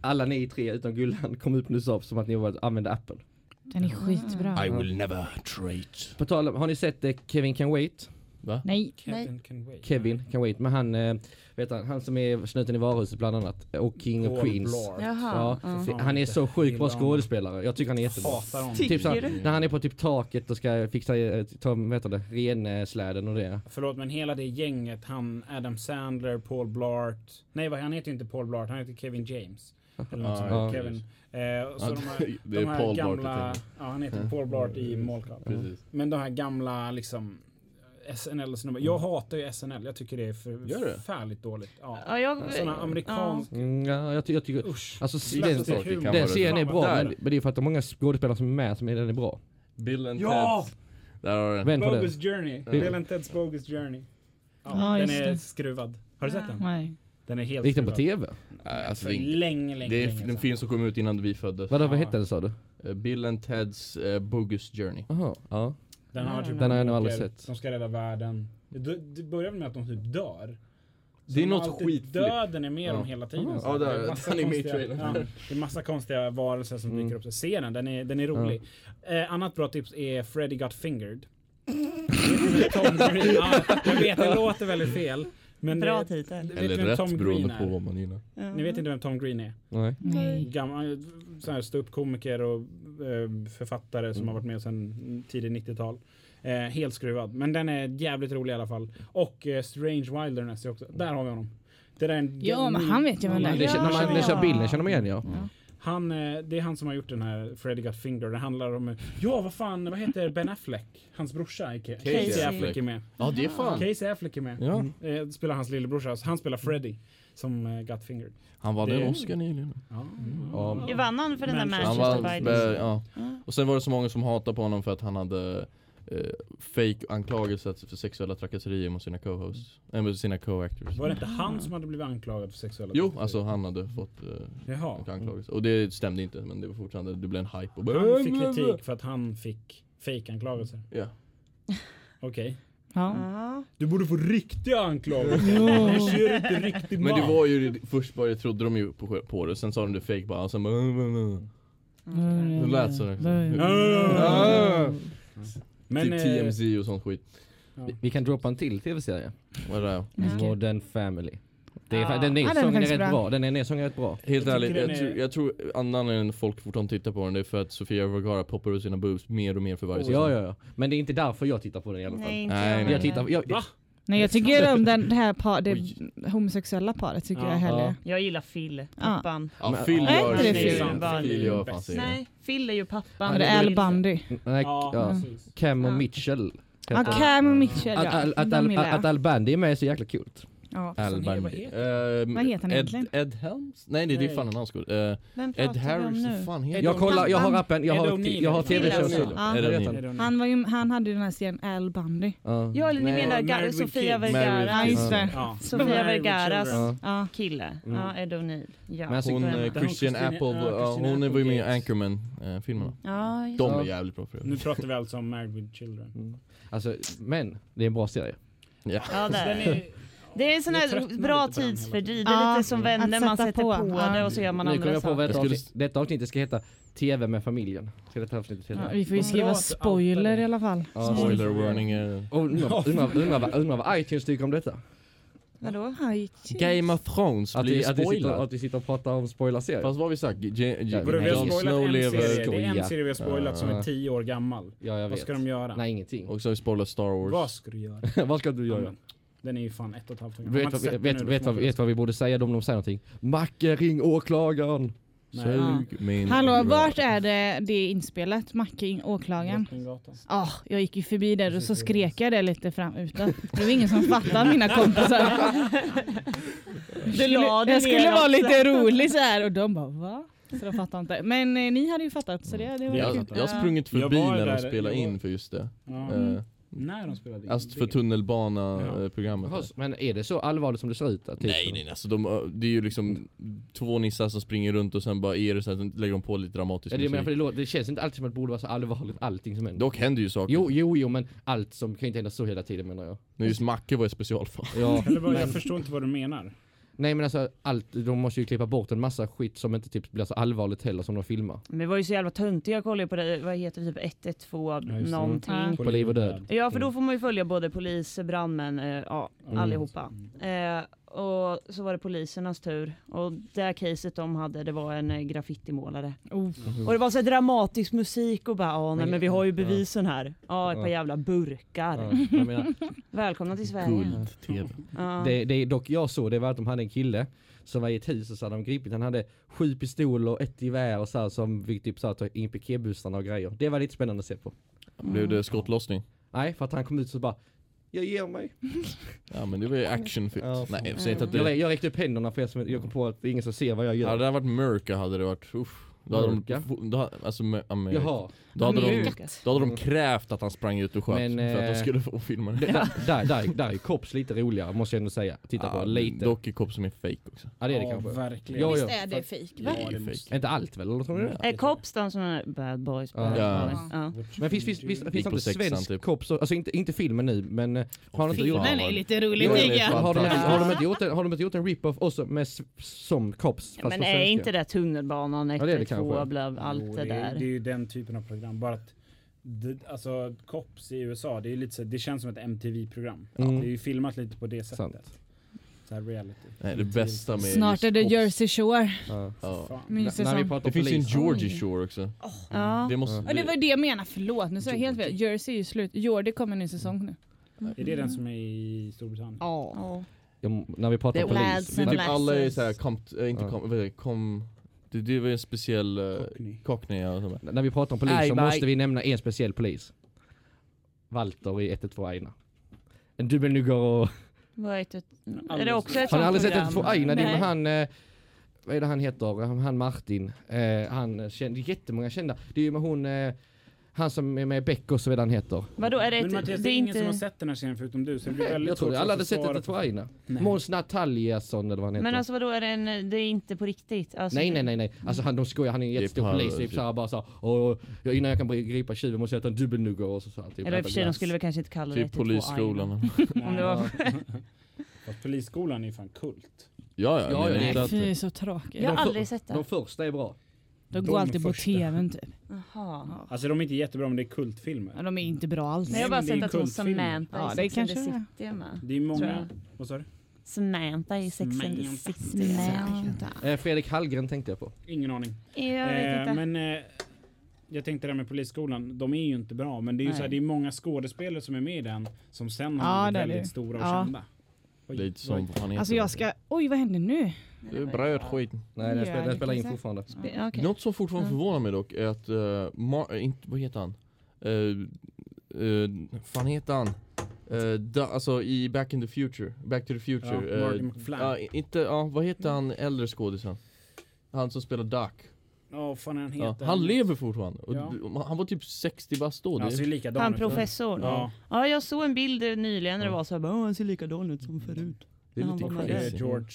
Alla ni tre utan Gullan kom upp nu så som att ni har använder appen. Den är skitbra. I will never trade. På tal om, har ni sett eh, Kevin Can Wait? Va? Nej. Kevin can wait. Kevin Can Wait, men han, eh, vet han, han som är snuten i varuhuset bland annat. Och King of Paul Queens. Blart. Jaha. Ja, det- han är så sjukt bra skådespelare. Jag tycker han är jättebra. Typ så, du? när han är på typ taket och ska fixa, eh, ta, heter det, rensläden och det. Förlåt men hela det gänget, han Adam Sandler, Paul Blart. Nej vad han heter inte Paul Blart, han heter Kevin James. Eller något Ja, sånt. ja. Kevin. Eh, så de här, det är de här Blart gamla, ja han heter Paul Blart i. Precis. Men de här gamla liksom SNL-snubbar. Jag hatar ju SNL. Jag tycker det är förfärligt dåligt. Ja. Ja, jag, Såna amerikansk... Mm, ja, jag, ty jag tycker, Usch. alltså den, den vara serien är bra, men, men det är för att det är många skådespelare som är med som är den är bra. Bill and Ja! Ted. Där har du den. Bogus den. Journey. Ja. Bill and Ted's Bogus Journey. Ja, Ja, den är det. skruvad. Har du sett den? Nej. Den är helt Gick den på. TV? Äh, Alltså, För det, länge, länge, det är länge en sedan. film som kom ut innan vi föddes. Vadå, vad Ja. hette den sa du? Eh, Bill and Ted's uh, Bogus Journey. Jaha, ja. Den har, typ Den har jag nog aldrig sett. De ska rädda världen. Det, det börjar väl med att de typ dör. Så Det är de något skitflipp. Döden är med Ja. dem hela tiden. Ja, det där, är massa den är med i konstiga- ja, Det är massa konstiga varelser som Mm. dyker upp. Så se den, den är, den är rolig. Eh, annat bra tips är Freddy Got Fingered. Tom Green. Ja, jag vet, det låter väldigt fel. Men Bra det, titel. vet Eller vem rätt Tom Green beroende är? på vad man gillar. Ja. Ni vet inte vem Tom Green är? Nej. Nej. Gammal sån här ståuppkomiker och författare som Mm. har varit med sedan tidigt 90-tal. Eh, helt skruvad. Men den är jävligt rolig i alla fall. Och eh, Strange Wilderness också. Där har vi honom. Det där är en Ja, men han vet ju vem det Ja, är. det, känner- när man kör bilden känner man igen ja. Han, eh, det är han som har gjort den här Freddy Got Fingered. Det handlar om, ja vad fan, vad heter Ben Affleck? Hans brorsa är Casey, Casey. Affleck är med. Ja, det är fan. Casey Affleck är med. Ja. Eh, spelar hans lillebrorsa. Han spelar Freddy som eh, Got Fingered. Han vann Det- en Oscar nyligen. Ja. Ja. I vann han för den där Manchester Manchester by ja. Ja. Och sen var det så många som hatade på honom för att han hade eh, fake anklagelser för sexuella trakasserier mot sina co-hosts, äh, mot sina co-actors. Var det inte han som hade blivit anklagad för sexuella Jo, alltså han hade fått eh, Jaha. anklagelser. Och det stämde inte men det var fortfarande, det blev en hype och bara, Han fick kritik för att han fick fake-anklagelser. Ja. Okej. Ja. Ja. Du borde få riktiga anklagelser. Ja. Du inte riktigt Men det man. var ju, först bara trodde de ju på, på det, sen sa de det fake bara, och sen bara "Mm, mm, mm." Mm. Det lät så också. Ah. Men, Typ eh, TMZ och sånt skit. Vi- Vi kan droppa en till tv-serie. Vad är det? Vilken? Modern Family. Det är, Ja. fa- Den är Ja, den är är rätt bra. bra. Den är sången är rätt bra. Helt Jag ärligt, jag, den tror, är- jag tror anledningen folk fortfarande tittar på den det är för att Sofia Vergara poppar ut sina boobs mer och mer för varje Oh, säsong. Ja, ja, ja. Men det är inte därför jag tittar på den i alla fall. Nej, inte Nej, jag nej. Jag tittar, jag, Va? Nej jag tycker om den, det här par, det homosexuella paret tycker Ja. jag hellre. Ja. Jag gillar Phil, pappan. Ja, Men- Phil gör det. Phil? Gör fan. Nej, Phil är ju pappan. Ja, det Ja, är Al Bundy. nej, Ja, ja. Cam och Ja. Mitchell. Ja. Cam och Mitchell Att, ja. att, att, att, att. Al Bundy är med är så jäkla kul. Ja. Al Vad heter- vad Bundy. heter Vad heter han Ed, egentligen? Ed Helms? Nej det är Nej. fan en annan. Uh, Ed Harris, nu? vad fan heter Jag kollar, jag har appen, jag har, jag har tv-show det han? Det var ju, han hade ju den här serien Al Bundy. Ja. Ja, eller ni Nej, menar Ga- Married with Sofia. Vergara. Ja det. Sofia Vergaras kille. Mm. Ja, Ed O'Neill. Ja. Alltså, Hon, eh, Christian Apple, hon var ju med i. Anchorman-filmerna. De är jävligt bra för Nu pratar vi alltså om Married with Children. Mm. Alltså, men det är en bra serie. Ja. Den är, Det är en sån här bra på tidsfördriv. Det är lite som vänner, man sätter på. på, det och så gör man nu kommer andra jag på vad saker. skulle- avsnitt, detta avsnittet ska heta TV med familjen. Ska detta avsnittet heta. Ja, vi får ju skriva spoiler i alla fall. Ja, Spoiler warning. undrar, vad- vad iTunes tycker om detta? Vadå? Game of Thrones Att vi, blir att, vi sitter, att vi sitter och pratar om spoilerserier. Fast vad har vi sagt? J- J- Ja, Vadå, vi har Jon spoilat Snow en lever. serie. Det är en serie vi har spoilat som Ja. är tio år gammal. Ja, jag Vad vet. ska de göra? Nej, ingenting. Och så har vi spoilat Star Wars. Vad ska du göra? vad ska du göra? Den är ju fan ett och ett halvt år. Vet, vad- vet, vet, nu, vad, vet vad vi borde säga om de säger någonting? Macke, ring åklagaren! Nej. Sug min Hallå, vart är det, det är inspelat? Macking, åklagaren? Ja, jag gick ju förbi där och så skrek jag det lite fram utåt. Det var ingen som fattade mina kompisar. Du Skulle, la det jag skulle vara lite rolig så här och de bara va? Så de fattade inte. Men eh, ni hade ju fattat så det, det var Jag- har sprungit förbi när de spelade in för just det. Ja. Eh, När de spelade in? Alltså för? Ja. tunnelbana-programmet. Jaha, Men är det så allvarligt som det ser ut? Typ? Nej nej nej, alltså de, det är ju liksom två nissar som springer runt och sen bara är det så att lägger de på lite dramatisk Ja, det, men, för det, låter, det känns inte alltid som att det borde vara så allvarligt allting som händer. Dock händer ju saker. Jo, jo, jo, men allt som kan inte hända så hela tiden menar jag. Men just Macke var ett specialfall. Ja, Eller vad, jag men, förstår inte vad du menar. Nej men alltså allt, de måste ju klippa bort en massa skit som inte typ blir så allvarligt heller som de filmar. Men det var ju så jävla töntigt. Jag kollade på det, vad heter det, typ 112 Ja, någonting. Ja. På liv och död. Ja, för då Mm. får man ju följa både polis, brandmän, eh, ja, Mm. allihopa. Eh, och så var det polisernas tur. Och det caset de hade, det var en eh, graffitimålare. Oh. Och det var så dramatisk musik och bara, ja nej Men- vi har ju ja. bevisen här. Ja, ett par jävla burkar. Ja, jag menar, Välkomna till Sverige. Ja. det, det dock jag såg det var att de hade en kille som var i ett hus och så hade de gripit, han hade sju pistoler, ett gevär och så här, som fick typ så här, ta in piketbussarna och grejer. Det var lite spännande att se på. Blev det skottlossning? Nej, för att han kom ut så bara jag ger mig. Ja men det var ju actionfilm. Ja, Nej jag säger inte att Jag, det... jag räckte upp händerna för jag, som, jag kom på att det är ingen som ser vad jag gör. Hade det varit mörka hade det varit, uff. Då hade Mörka? de, då, alltså, me- Amer- Jaha. då, hade de, då hade de krävt att han sprang ut och sköt Men, för att de eh, skulle få filma det. Där, där, där, är Cops lite roligare måste jag ändå säga. Titta på lite. Dock är Cops som är fake också. ja det är det ja, kanske. verkligen. Ja, Visst är det fejk Ja? Det är fake. Inte allt väl, eller tror du det? Är Cops de som är bad boys? Ja. Bad Ja. boys. Ja. Men finns, finns, finns, finns inte svensk typ. Cops, alltså inte, inte filmen nu men har de inte gjort Filmen är lite rolig Jo, tycker jag. har de, inte- fantastiskt. har, de inte gjort en, har de inte gjort en rip-off också med som fast men är inte det tunnelbanan, Ja, det är det 112, kanske. bla, allt Jo, det det, är, där? det är ju den typen av program. Bara att det, alltså Cops i USA, det, är lite så, det känns som ett MTV-program. Mm. Det är ju filmat lite på det sättet. Sant. Så här reality. Nej, det bästa med Snart är det Jersey Shore. Ja. Ja. Pratar Det finns ju en. Georgie. Shore också. Ja. Det måste... Ja, det var det jag menade, förlåt nu sa jag helt fel. Jersey är ju slut. Jordi kommer en ny säsong nu. Är det den som är i Storbritannien? Ja. Ja. Ja, när vi pratar polis. Det typ alla är såhär, kom, äh, inte kom, det, kom, det, det var en speciell uh, Cockney. cockney där. När vi pratar om polis Aj, så måste vi nämna en speciell polis. Walter i 112 Aina. En dubbelnuggar och... Vad är det? Är det Alldeles- också ett Har ni aldrig sett program? 112 Aina? Det är med han... Eh, vad är det han heter? Han Martin. Eh, han kände jättemånga kända. Det är ju med hon... Eh, Han som är med i Beck och så vidare han heter. Vadå, är det, Men ett, Mattias, det det är är ingen som har sett den här serien förutom du, så det blir väldigt Jag tror svårt alla hade sett det på- Aina. Måns Nataljesson eller vad han heter. Men alltså vadå, är det, en, det är inte på riktigt? Alltså, Nej nej nej nej, alltså han, de skojar, han är en är jättestor polis, typ typ. såhär bara och jag, innan jag kan gripa tjuven måste jag ta en dubbelnugga och så, så här, typ, Eller i och för sig, de skulle väl kanske inte kalla det Typ polisskolan. Om det var... Polisskolan är fan kult. Ja, ja, Ja, men ja, att- fy så tråkigt. Jag har aldrig sett det. De första är bra. De de går alltid på första. tvn typ. Jaha. Alltså de är inte jättebra men det är kultfilmer. Ja, de är inte bra alls. Nej, jag har bara sett att hon. Samantha Ja, i det Sex and the kanske- City är med. Det är många... Vad sa du? Samantha i Sex and the. City. Eh, Fredrik Hallgren tänkte jag på. Ingen aning. Jag vet Eh, inte. men eh, jag tänkte det här med polisskolan, de är ju inte bra. Men det är ju Nej. så här, det är många skådespelare som är med i den som sen har Ja, blivit väldigt det. stora och Ja. kända. Oj, Lite som han heter. Alltså jag ska, oj vad händer nu? Du bröt skiten. Nej den Ja, spelar, det den spelar in fortfarande. Spe- okej. Något som fortfarande Ja. förvånar mig dock är att, uh, Mar- inte, vad heter han? Uh, uh, fan heter han? Uh, da, alltså i Back in the Future, Back to the Future. Ja, Marty ja, inte, ja vad heter han äldre skådisen? Han som spelar Duck. Ja, vad fan han Ja, heter? han lever fortfarande. Ja. Han var typ 60 bast då. Han Det, ser likadan Han ut. professorn. Ja, Ja, jag såg en bild nyligen där det Ja. var så här, "Åh, han ser likadan ut som förut. Det är Han lite det crazy. George...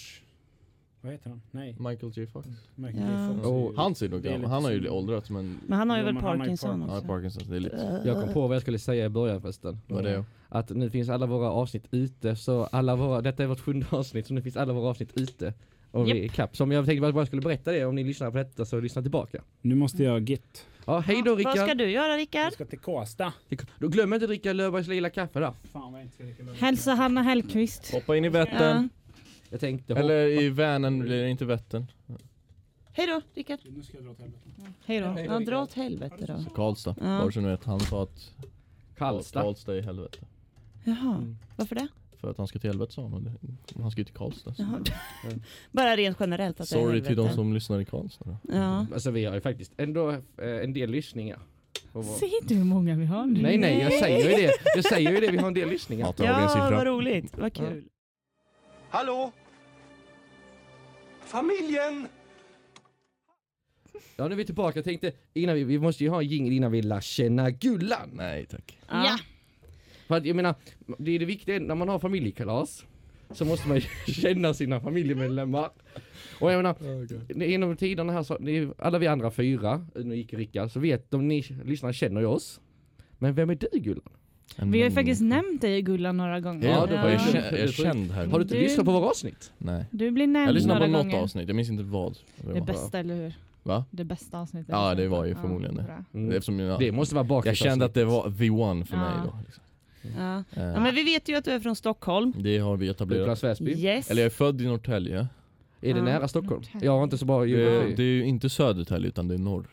Vad heter han? Nej, Michael J Fox. Michael Ja. J. Fox. Oh, Han ser nog gammal, lite han har ju åldrats men Men han har ju Jo, väl Parkinson Parkinson. också. Parkinson, det är lite, Jag kom på vad jag skulle säga i början förresten. vad det är. Att nu finns alla våra avsnitt ute, så alla våra, detta är vårt sjunde avsnitt, så nu finns alla våra avsnitt ute. Och vi är ikapp. Så om jag tänkte bara jag skulle berätta det, om ni lyssnar på detta så lyssna tillbaka. Nu måste jag git. Ja, hej då Vad ska Rickard! du göra Rickard? Jag ska till Kåsta. Då glöm inte att dricka Löfbergs lila kaffe då. Fan vad jag inte ska dricka. Hälsa Hanna Hellqvist. Hoppa in i Vättern. Jag tänkte Eller i Vänern blir det inte Vättern. Hej då Rickard. Nu ska jag dra åt helvete. Hej då. Ja, dra åt helvete då. Karlstad. Ja. Bara så ni vet, han sa att Karlstad. Karlstad är helvete. Jaha, Mm. varför det? För att han ska till helvete sa han. men det- Han ska ju till Karlstad. så. Jaha. Bara rent generellt att det är Sorry till de helvete. som lyssnar i Karlstad. då. Ja. Alltså vi har ju faktiskt ändå eh, en del lyssningar. Och vad- Säg inte hur många vi har nu. Nej nej, jag säger ju det. Jag säger ju det, vi har en del lyssningar. En Ja, siffra. vad roligt. Vad kul. Hallå? Familjen! Ja nu är vi tillbaka, jag tänkte innan vi, vi måste ju ha en jingle innan vi lär känna Gullan. Nej tack. Ja. För att jag menar, det är det viktiga när man har familjekalas så måste man ju känna sina familjemedlemmar. Och jag menar, inom tiderna här så, alla vi andra fyra, nu gick Rickard, så vet de ni lyssnare känner ju oss. Men vem är du Gullan? Vi har ju faktiskt nämnt dig Gullan några gånger. Ja, då då var jag, Ja. kä- jag är känd här. Har du inte Du- lyssnat på våra avsnitt? Nej. Du blir Jag nämnd lyssnade några på något gånger. avsnitt, jag minns inte vad. Det bästa, eller hur? Va? Det bästa avsnittet. Ja, det var ju förmodligen det. bra. Mm. Eftersom jag, Det måste vara bakåt jag kände att det var the one för Ja. mig då. Liksom. Ja. Eh, ja, men vi vet ju att du är från Stockholm. Det har vi etablerat. Niklas Väsby. Yes. Eller jag är född i Norrtälje. Är det Ja. nära Stockholm? Jag har inte så bra Det, det är ju inte Södertälje utan det är norr.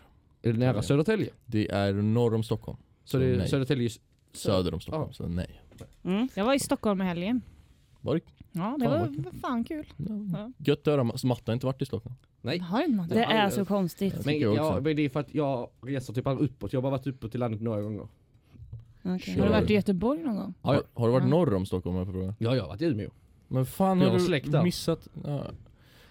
Är det nära Södertälje? Det är norr om Stockholm. Så det är. Södertälje Söder om Stockholm, så nej. Mm. Jag var i Stockholm i helgen. Var det Ja, det Fan, var, vad var fan kul. ja. Gött att höra, Matta har inte varit i Stockholm. Nej. Har inte Det är så konstigt. Men, tycker jag ja, men det är för att jag reser typ aldrig uppåt. Jag har bara varit uppåt i landet några gånger. Okej. Har du varit i Göteborg någon gång? Har, har du varit Ja. norr om Stockholm om jag får fråga? Ja, jag har varit i Umeå. Men fan Jag har har du släkt där. missat? Ja.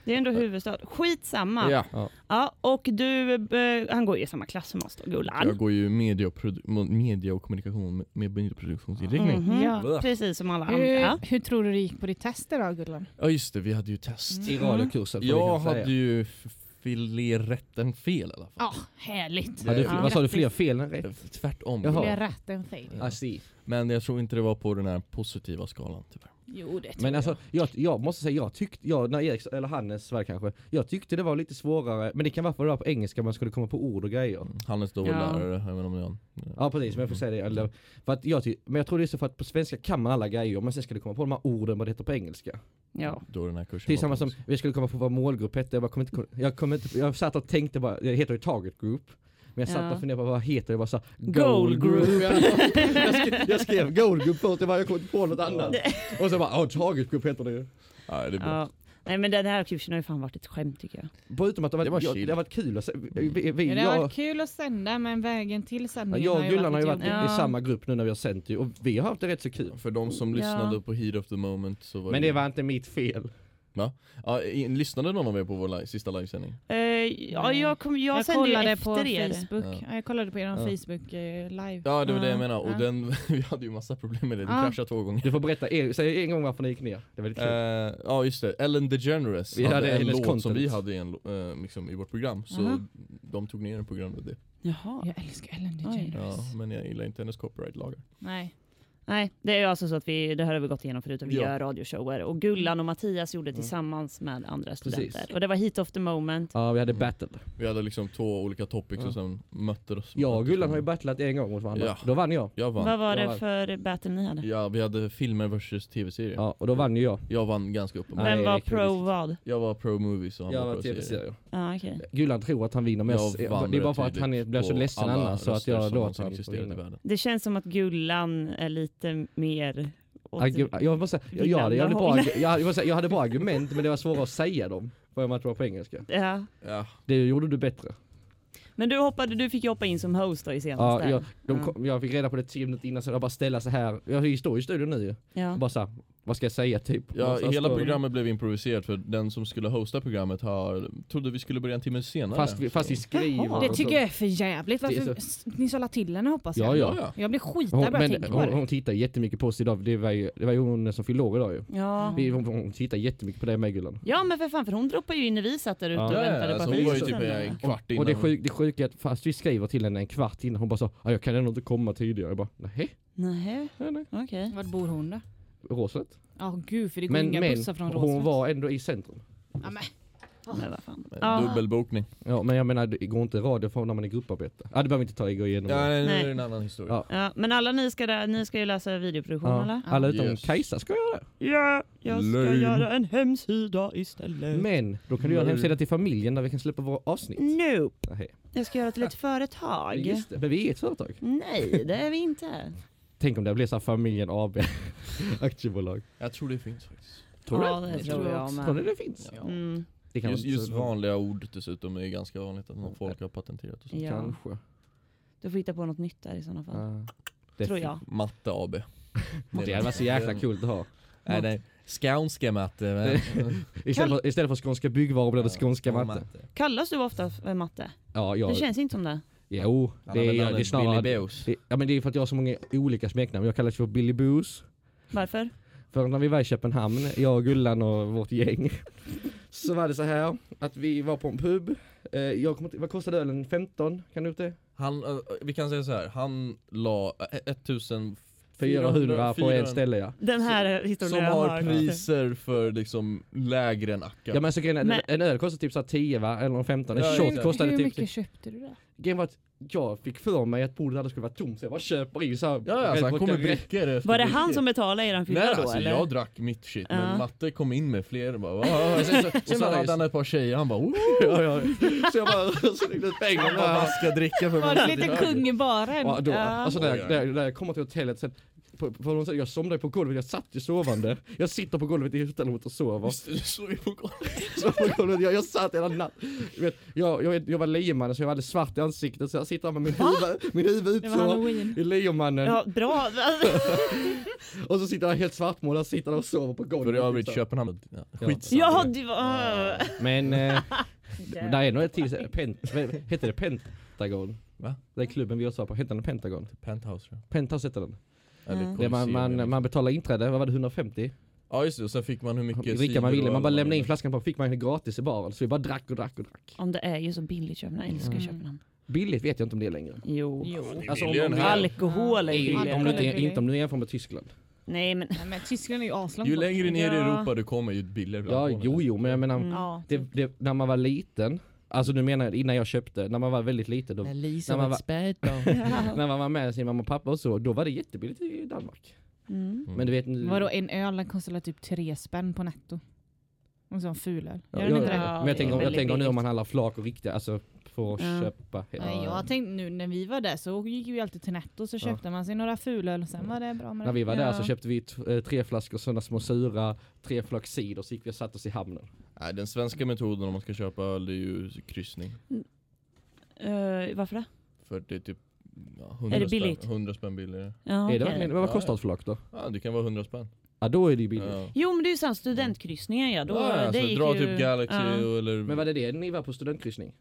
Det är ändå huvudstad. Skitsamma. ja. Ja, och du, eh, han går ju i samma klass som oss då, Gullan. Jag går ju media och, media och kommunikation med, med medieproduktionsinriktning. Mhm. Ja. Precis som alla Hur, andra. hur tror du det gick på ditt test idag Gullan? Ja just det, vi hade ju test. I radiokursen. Jag hade ju f- filerrätten fel i alla fall. Ja, härligt. Hade, Ja. Vad sa du, fler fel än rätt? Tvärtom. Är rätt fail. I see. Men jag tror inte det var på den här positiva skalan tyvärr. Jo, det tror Men jag. alltså, jag, jag måste säga, jag tyckte, jag, när Erik, eller Hannes var det kanske, jag tyckte det var lite svårare, men det kan vara för att det var på engelska man skulle komma på ord och grejer. Mm. Hannes då Ja. lärare, även om jag... Ja precis, men jag får säga det. Eller, för att jag ty, men jag tror det är så för att på svenska kan man alla grejer, men sen ska du komma på de här orden vad det heter på engelska. Ja. Då den här kursen Det är samma som, vi skulle komma på vad målgrupp hette, jag, bara kom inte, jag, kom inte, jag satt och tänkte bara, det heter ju target group. Men jag satt Ja. och funderade på vad heter det, jag bara så Goal group. jag, skrev, jag skrev goal group först, jag, bara, jag kom inte på något annat. Och så bara, ja target group heter det ju. Ja, det är bra. ja. Nej men den här kursen har ju fan varit ett skämt tycker jag. Förutom att det, var, Det var jag, det har varit kul att se, vi, vi, vi, Ja, det har jag, varit kul att sända men vägen till ja, sändningen jag och ju Gullan har ju varit i, Ja. i samma grupp nu när vi har sänt ju, och vi har haft det rätt så kul. För de som Ja. lyssnade på Heat of the Moment så var Men det var inte mitt fel. Ja, i- lyssnade någon av er på vår live, sista livesändning? Eh, ja, jag, kom, jag, Jag, kollade efter på er. Facebook. Ja. Ja. Jag kollade på er Ja. Facebook eh, live. Ja det var det jag Ja. menar, och Ja. den, vi hade ju massa problem med det, den Ja. kraschade två gånger Du får berätta, en, säg en gång varför ni gick ner. Det var lite kul. Eh, Ja just det, Ellen DeGeneres Vi hade, hade en låt som content. vi hade i, en, eh, liksom, i vårt program, så Aha. de tog ner den på grund av det Jaha. Jag älskar Ellen Oj. DeGeneres. Ja, men jag gillar inte hennes copyright-lagar Nej. Nej, det är alltså så att vi, det här har vi gått igenom förut, att vi Ja. gör radioshower. Och Gullan och Mattias gjorde Mm. tillsammans med andra Precis. studenter. Och det var Heat of the Moment. Ja, vi hade Mm. battle. Vi hade liksom två olika topics Ja. och sen mötte oss Jag och Gullan har ju battlat en gång mot varandra. Ja. Då vann jag. Jag vann Vad var Jag det vann. för battle ni hade? Ja, vi hade filmer versus tv-serier Ja, och då vann ju jag. Jag vann ganska uppenbart Vem var pro vad? Jag var pro movies och han Jag var var pro serier tv-serier. Ja, okej. Gullan tror att han vinner vann det är bara för att han blir så ledsen alla annars så att jag låter honom vinna. Det känns som att Gullan är lite mer... Ja, Gu- Jag, måste, säga, jag, jag, hade, jag, hade bra, Vinnande jag, jag, måste säga, jag hade bra argument men det var svårare att säga dem. För att det var på engelska. Ja. Ja, Det gjorde du bättre. Men du, hoppade, du fick hoppa in som host då i senaste. Ja, jag, de Ja. kom, jag fick reda på det tio minuter innan så jag bara ställa så här. Jag står i studion nu ju. Ja. Bara så här, vad ska jag säga typ? ja så hela programmet blev improviserat för den som skulle hosta programmet har, trodde vi skulle börja en timme senare Fast vi, fast vi så- skriver. Det tycker så. jag är för jävligt. Varför s- ni sa la till henne hoppas jag. Ja, ja. ja. Jag blir Hon, skitad bara jag men på hon, det. hon tittar jättemycket på oss idag. Det var ju, det var ju hon som fyllde år idag ju. Ja. Vi, hon, hon tittar jättemycket på det med Gullan. ja men för fan, för hon droppade ju in när vi satt där ute Ja. och väntade ja, på alltså, att hon var ju typ en kvart innan Och det, sjuk, det sjuka är att fast vi skriver till henne en kvart innan, hon bara så "Ja, jag kan ändå inte komma tidigare. Jag bara, nej, Nej, nej, nej. okej. Var bor hon då? Råslet. Ja gud för det går Men, inga men bussar från hon Råsved. var ändå i centrum. Ja, men. Vad fan. Dubbelbokning Ja, men jag menar, det går inte radio för när man är grupparbete. Ja, det behöver vi inte ta igenom. Ja, det. nej, nu Nej. är det en annan historia Ja. Ja, men alla ni ska, där, ni ska ju läsa videoproduktion Ja, eller? alla utom Yes. Kajsa ska göra det. Ja, jag ska Lame. göra en hemsida istället. Men då kan du göra en Nej. hemsida till familjen där vi kan släppa våra avsnitt. Nope. Nej, Jag ska göra till ett företag. just det. Men vi är ett företag. Nej, det är vi inte. Tänk om det blir så här familjen AB aktiebolag. Jag tror det finns faktiskt Tror ja, du? det Det tror tror jag jag också. Tror med. det finns? Ja. Mm, Det kan Just, vara just vanliga ord dessutom är ganska vanligt att någon folk har patenterat och sånt. ja. Kanske. Du får hitta på något nytt där i sådana fall. Det Tror jag. Matte AB. Det hade varit så jäkla kul att ha. Nej, nej. Skånska matte. men- Istället för, istället för skånska byggvaror blir det skånska matte. Kallas du ofta för matte? Ja, ja. Det känns inte som det. Jo, det är, det är snarare... Billy Boos. Det, ja men det är för att jag har så många olika smeknamn. Jag kallas för Billy Boos. Varför? För när vi var i Köpenhamn, jag och Gullan och vårt gäng, så var det så här att vi var på en pub. Eh, jag inte, vad kostade ölen? 15? Kan du upp det? Han, eh, vi kan säga så här. han la eh, 1400 400 på en ställe ja. Den här historien Som jag har hört. priser för liksom lägre än Akka. Ja men så grejen en öl kostar typ så här 10 va, eller 15. En Ja, shot kostade Hur typ... mycket köpte du det? Grejen var att jag fick för mig att bordet hade skulle vara tomt så jag bara köper i så här. ja, alltså, han Red kommer brickor efter Var det brickor. han som betalade eran fylla Nej då alltså eller? jag drack mitt shit, Ja. men Matte kom in med fler och bara och sen, så, och sen hade han ett par tjejer, han bara ja, ja. Så jag bara slängde ut pengarna. Han bara "Vad ska dricka för Var det lite kung i baren? Ja, då, Ja. alltså när, jag- när, jag- när jag kommer till hotellet sen, på, på sätt, jag somnade på golvet, jag satt ju sovande. Jag sitter på golvet i hotellrummet och sover. Just det, du ju på golvet. På jag, jag satt hela natten. Du jag, jag, jag var lejomannen så jag var alldeles svart i ansiktet så jag sitter här med min huvud, min huvud Det var ut så. halloween. I lejomannen. Ja, bra. Och så sitter jag helt svartmålad, sitter där och sover på golvet. För övrigt Så. Köpenhamn, ja, Ja. skitsamma. Ja, det var... Men, eh, där är nog ett till, pent, heter det Pentagon? Va? Det är klubben vi också var på, heter den Pentagon? Penthouse Penthouse heter den. Mm. Det man, man, man betalar inträde, vad var det, 150? Ja just det, och sen fick man hur mycket Dricka man ville, man bara lämnade in flaskan på, fick man gratis i baren. Så vi bara drack och drack och drack. Om det är ju så billigt Köpenhamn, jag älskar Mm. Köpenhamn. Billigare vet jag inte om det är längre. Jo. Jo. Alltså, om, billigare om, här. Alkohol är Ja, om, billigt. du inte, billigt. inte om du jämför med Tyskland. Nej men, Nej, men Tyskland är ju aslångt Ju längre ner i. Europa du kommer ju billigare Ja, jo, jo, men jag menar, Mm. Det, typ. det, när man var liten, alltså nu menar jag innan jag köpte, när man var väldigt liten, då, När man var när man var med sin mamma och pappa och så, då var det jättebilligt i Danmark. mm. Men du vet, Vadå en öl den kostar typ tre spänn på netto? En sån fulöl. Ja, Gör den jag, inte det? Ja, men jag tänker, jag tänker nu om man handlar flak och riktiga, alltså för att Ja. köpa. Nej, jag tänkte nu när vi var där så gick vi alltid till netto så köpte man sig några fulöl och sen var det bra med När vi var där Ja. så köpte vi eh, tre flaskor sådana små sura, tre flak cider, så gick vi och satte oss i hamnen. Nej, den svenska metoden om man ska köpa öl är ju kryssning. Eh, varför det? För det är typ ja, 100 Är det billigt? Spänn, 100 spänn billigare. Ja, Är det verkligen, vad Ja, kostar ja. ett flak då? Ja, det kan vara 100 spänn. Ja då är det ju billigt. Ja. Jo men det är ju sån studentkryssningen ja. Då, ja, det alltså, gick dra ju, typ Galaxy ja. eller... Men var det det ni var på studentkryssning?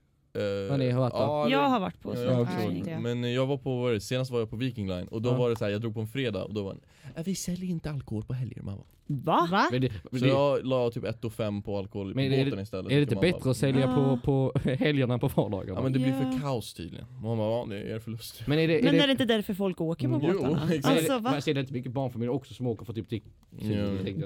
vad ni har varit på? ja, Jag det- har varit på Ja, inte jag. Men jag var på, var det, senast var jag på Viking Line och då Ja. var det så här, jag drog på en fredag och då var det "Äh, vi säljer inte alkohol på helger mamma. Va? Va? Men det, Så det, jag la typ 1 och 5 på alkohol Men på båten istället. är det Så inte man bättre bara, att sälja Ah. på, på helgerna än på vardagarna? Ja men det blir Ja. för kaos tydligen. Man bara, ja det är er förlust. Men är det, är Men det, är det inte därför folk åker på Mm, jo, båtarna? exakt. men är Alltså det, va? men är det inte mycket barnfamiljer också som åker för typ till Ja.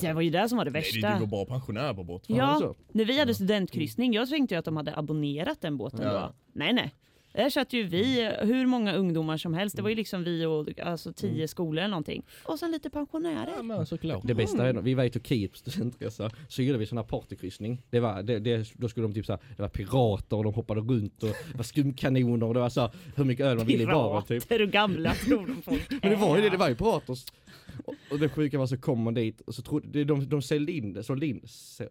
Det var ju det som var det Nej det, värsta. var bara pensionärer på båt. Ja. så? När vi hade studentkryssning, jag tänkte ju att de hade abonnerat den båten Ja. då. Nej nej. Där satt ju vi, hur många ungdomar som helst. Det var ju liksom vi och alltså tio skolor eller någonting. Och sen lite pensionärer. Ja men såklart. Det bästa är, vi var i Turkiet på studentresa, så gjorde vi sån här partykryssning. Det var, det, det, då skulle de typ såhär, det var pirater och de hoppade runt och det var skumkanoner och det var så här, hur mycket öl man ville i baren typ. Pirater och gamla tror de folk Men det var ju det, det var ju pirater. Och, och det sjuka var så kom man dit och så trodde, de, de, de sålde in det, sålde in,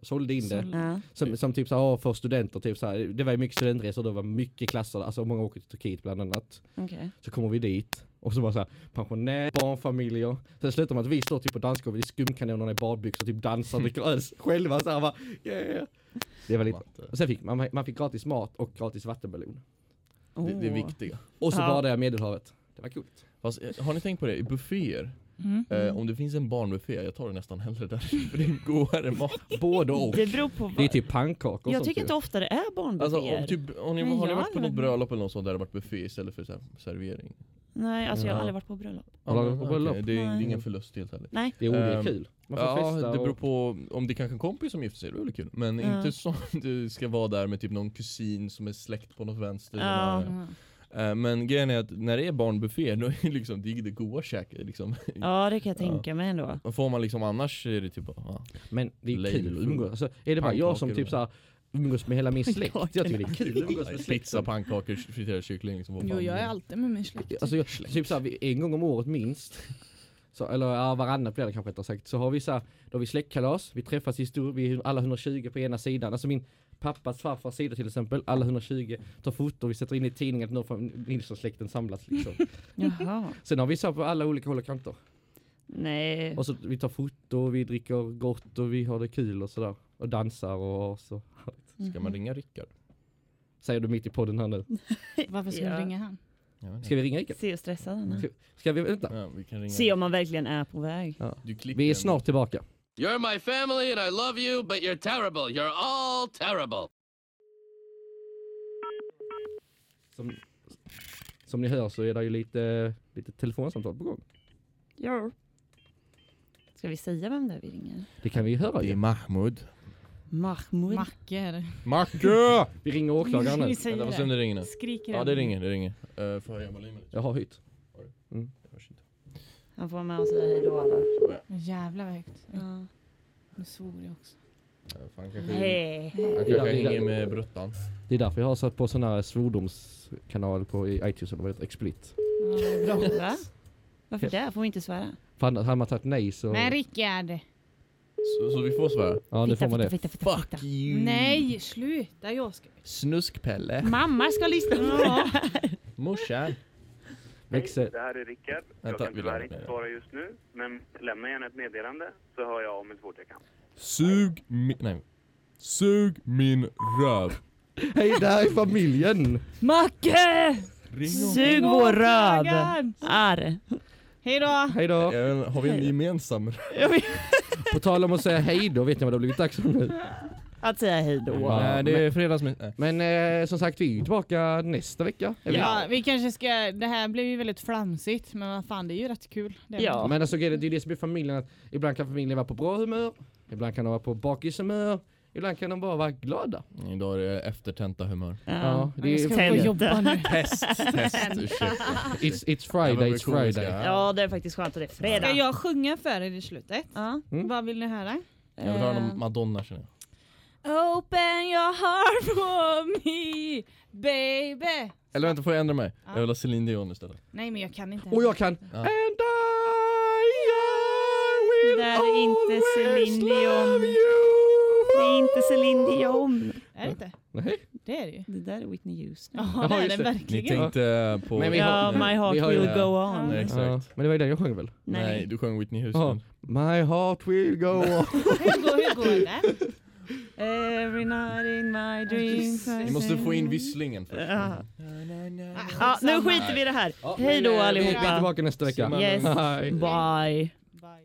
sålde in det. Ja. Som, som typ såhär, för studenter, typ såhär, det var ju mycket studentresor, det var mycket klasser, alltså många åker till Turkiet bland annat. Okej. Så kommer vi dit och så var såhär, pensionärer, barnfamiljer. Sen slutar med att vi står typ på dansgolvet i skumkanonerna i badbyxor, typ dansar och dricker öl själva såhär bara, yeah. Det var lite, och sen fick man, man fick gratis mat och gratis vattenballon. Det, det är viktiga. Och så Ja. badade jag i Medelhavet. Det var coolt. Fast, eh, har ni tänkt på det? I bufféer, Mm. eh, om det finns en barnbuffé, jag tar det nästan hellre där. För det är godare mat. Både och. Det beror på Det är typ pannkakor Jag sånt tycker inte ofta det är Alltså barnbufféer. om, typ, om ni, Men har ni varit på något bröllop eller något sånt där det varit buffé istället för så här, servering? Nej, alltså jag har Ja. aldrig varit på bröllop. Varit på bröllop? okej, Det är, det är ingen förlust helt ärligt. Nej. Det är, det är Ehm, kul. Man får Ja, festa det beror på om det kanske är en kompis som gifter sig, det är väl kul. Men Ja. inte som du ska vara där med typ någon kusin som är släkt på något vänster. Ja. Eh, Men grejen är att när det är barnbuffé, då är det liksom, det är det goda käket liksom. Ja, det kan jag Ja. tänka mig ändå. Och får man liksom annars är det typ bara, ja. Men det är kul att umgås. Alltså, är det bara jag som typ såhär umgås med hela min släkt? Jag tycker det är kul att umgås med Pizza, släkten. pannkakor, friterad kyckling liksom. Jo, jag är alltid med min släkt. Alltså jag, typ såhär, en gång om året minst. Så, eller ja, varannat blir det kanske rättare sagt. Så har vi såhär, då har vi släktkalas, vi träffas i stor, vi är alla 120 på ena sidan. Alltså min pappas farfars sida till exempel, alla 120 tar foto, vi sätter in i tidningen att någon från Nilsson-släkten samlas liksom. Jaha. Sen har vi så på alla olika håll och kanter. Nej. Och så vi tar foto, vi dricker gott och vi har det kul och sådär. Och dansar och så. Ska man ringa Rickard? Säger du mitt i podden här nu. Varför ska Ja. du ringa han? Ska vi ringa Rickard? Se hur stressad han är. Ska, ska vi, vänta. Ja, vi kan ringa. Se om man verkligen är på väg. Du klipper Vi är snart tillbaka. You're my family and I love you, but you're terrible. You're all terrible. Som, som ni hör så är det ju lite, lite telefonsamtal på gång. Ja. Ska vi säga vem det är vi ringer? Det kan vi höra Det är ju. Mahmoud. Mahmoud. Macke är det. Macke! Vi ringer åklagaren nu. Vi säger Vänta, vad se om det. det ringer nu. Skriker Ja det ringer, det ringer. Uh, får jag höja volymen lite? Jag har. Det hörs inte. Han får vara med och säga hej då alla. Jävlar vad högt. Ja. Nu svor jag också. Fan, kanske, han Det kanske det hänger med bruttan. Det är därför jag har satt på sån här svordomskanal på i iTunes eller vad heter Explit. Ja, det bra. Va? Varför det? Får vi inte svära? Annars hade man tagit nej så... Men Rickard. Så, så vi får svära? Ja nu får man det. fitta, fitta, fitta. Fuck you! Nej, sluta. Jag ska... Snuskpelle! Mamma ska lyssna. Ja. Morsan! Växer. Det här är Rickard. Jag kan tyvärr inte det. svara just nu, men lämna gärna ett meddelande så hör jag om så fort jag kan. Sug min... Nej. Sug min röv! Hej där är familjen! Macke! Sug vår röv! Arr. Hej då. Hej då! om... Har vi en gemensam På tal om att säga hej då, vet ni vad det har blivit dags för nu? Att säga hej då. Ja, Nej det är fredagsmys... Nej. Men eh, som sagt, vi är ju tillbaka nästa vecka. är? Ja, vi kanske ska... Det här blev ju väldigt flamsigt, men vad fan, det är ju rätt kul. Det är Ja. Men alltså, det är det som blir familjen, att ibland kan familjen vara på bra humör, ibland kan de vara på bakishumör, ibland kan de bara vara glada. Idag är det eftertenta humör. Ja, det är, ska Tenta. jobba nu. Test, test, ursäkta. it's, it's Friday, it's Friday. Ja, det är faktiskt skönt att det är fredag. Ska jag sjunga för er i slutet? Ja. Mm. Vad vill ni höra? Jag vill höra Eh, någon Madonna känner jag. Open your heart for me, baby. Eller vänta, får jag ändra mig? Ja. Jag vill ha Celine Dion istället. Nej, men jag kan inte. Och jag kan Ja. And I, I will Det där är inte always Celine Dion. love you. Det är inte Celine Dion. Är det inte? Nej. Det är det ju. Det där är Whitney Houston. Ja, det är det det. Ni verkligen. tänkte på... Men vi Ja, har- My Heart vi har Will Go Ja. On. Nej, Ja, exakt. men det var ju den jag sjöng väl? Nej, Nej. du sjöng Whitney Ja. Houston. My heart will go on. Hur går, hur går den? Every night in my dreams Vi måste få in visslingen först. Ja. Ja, nu skiter vi i det här. Ja, Hej då eh, Vi är allihopa. tillbaka nästa vecka. Yes. Bye. Bye, bye.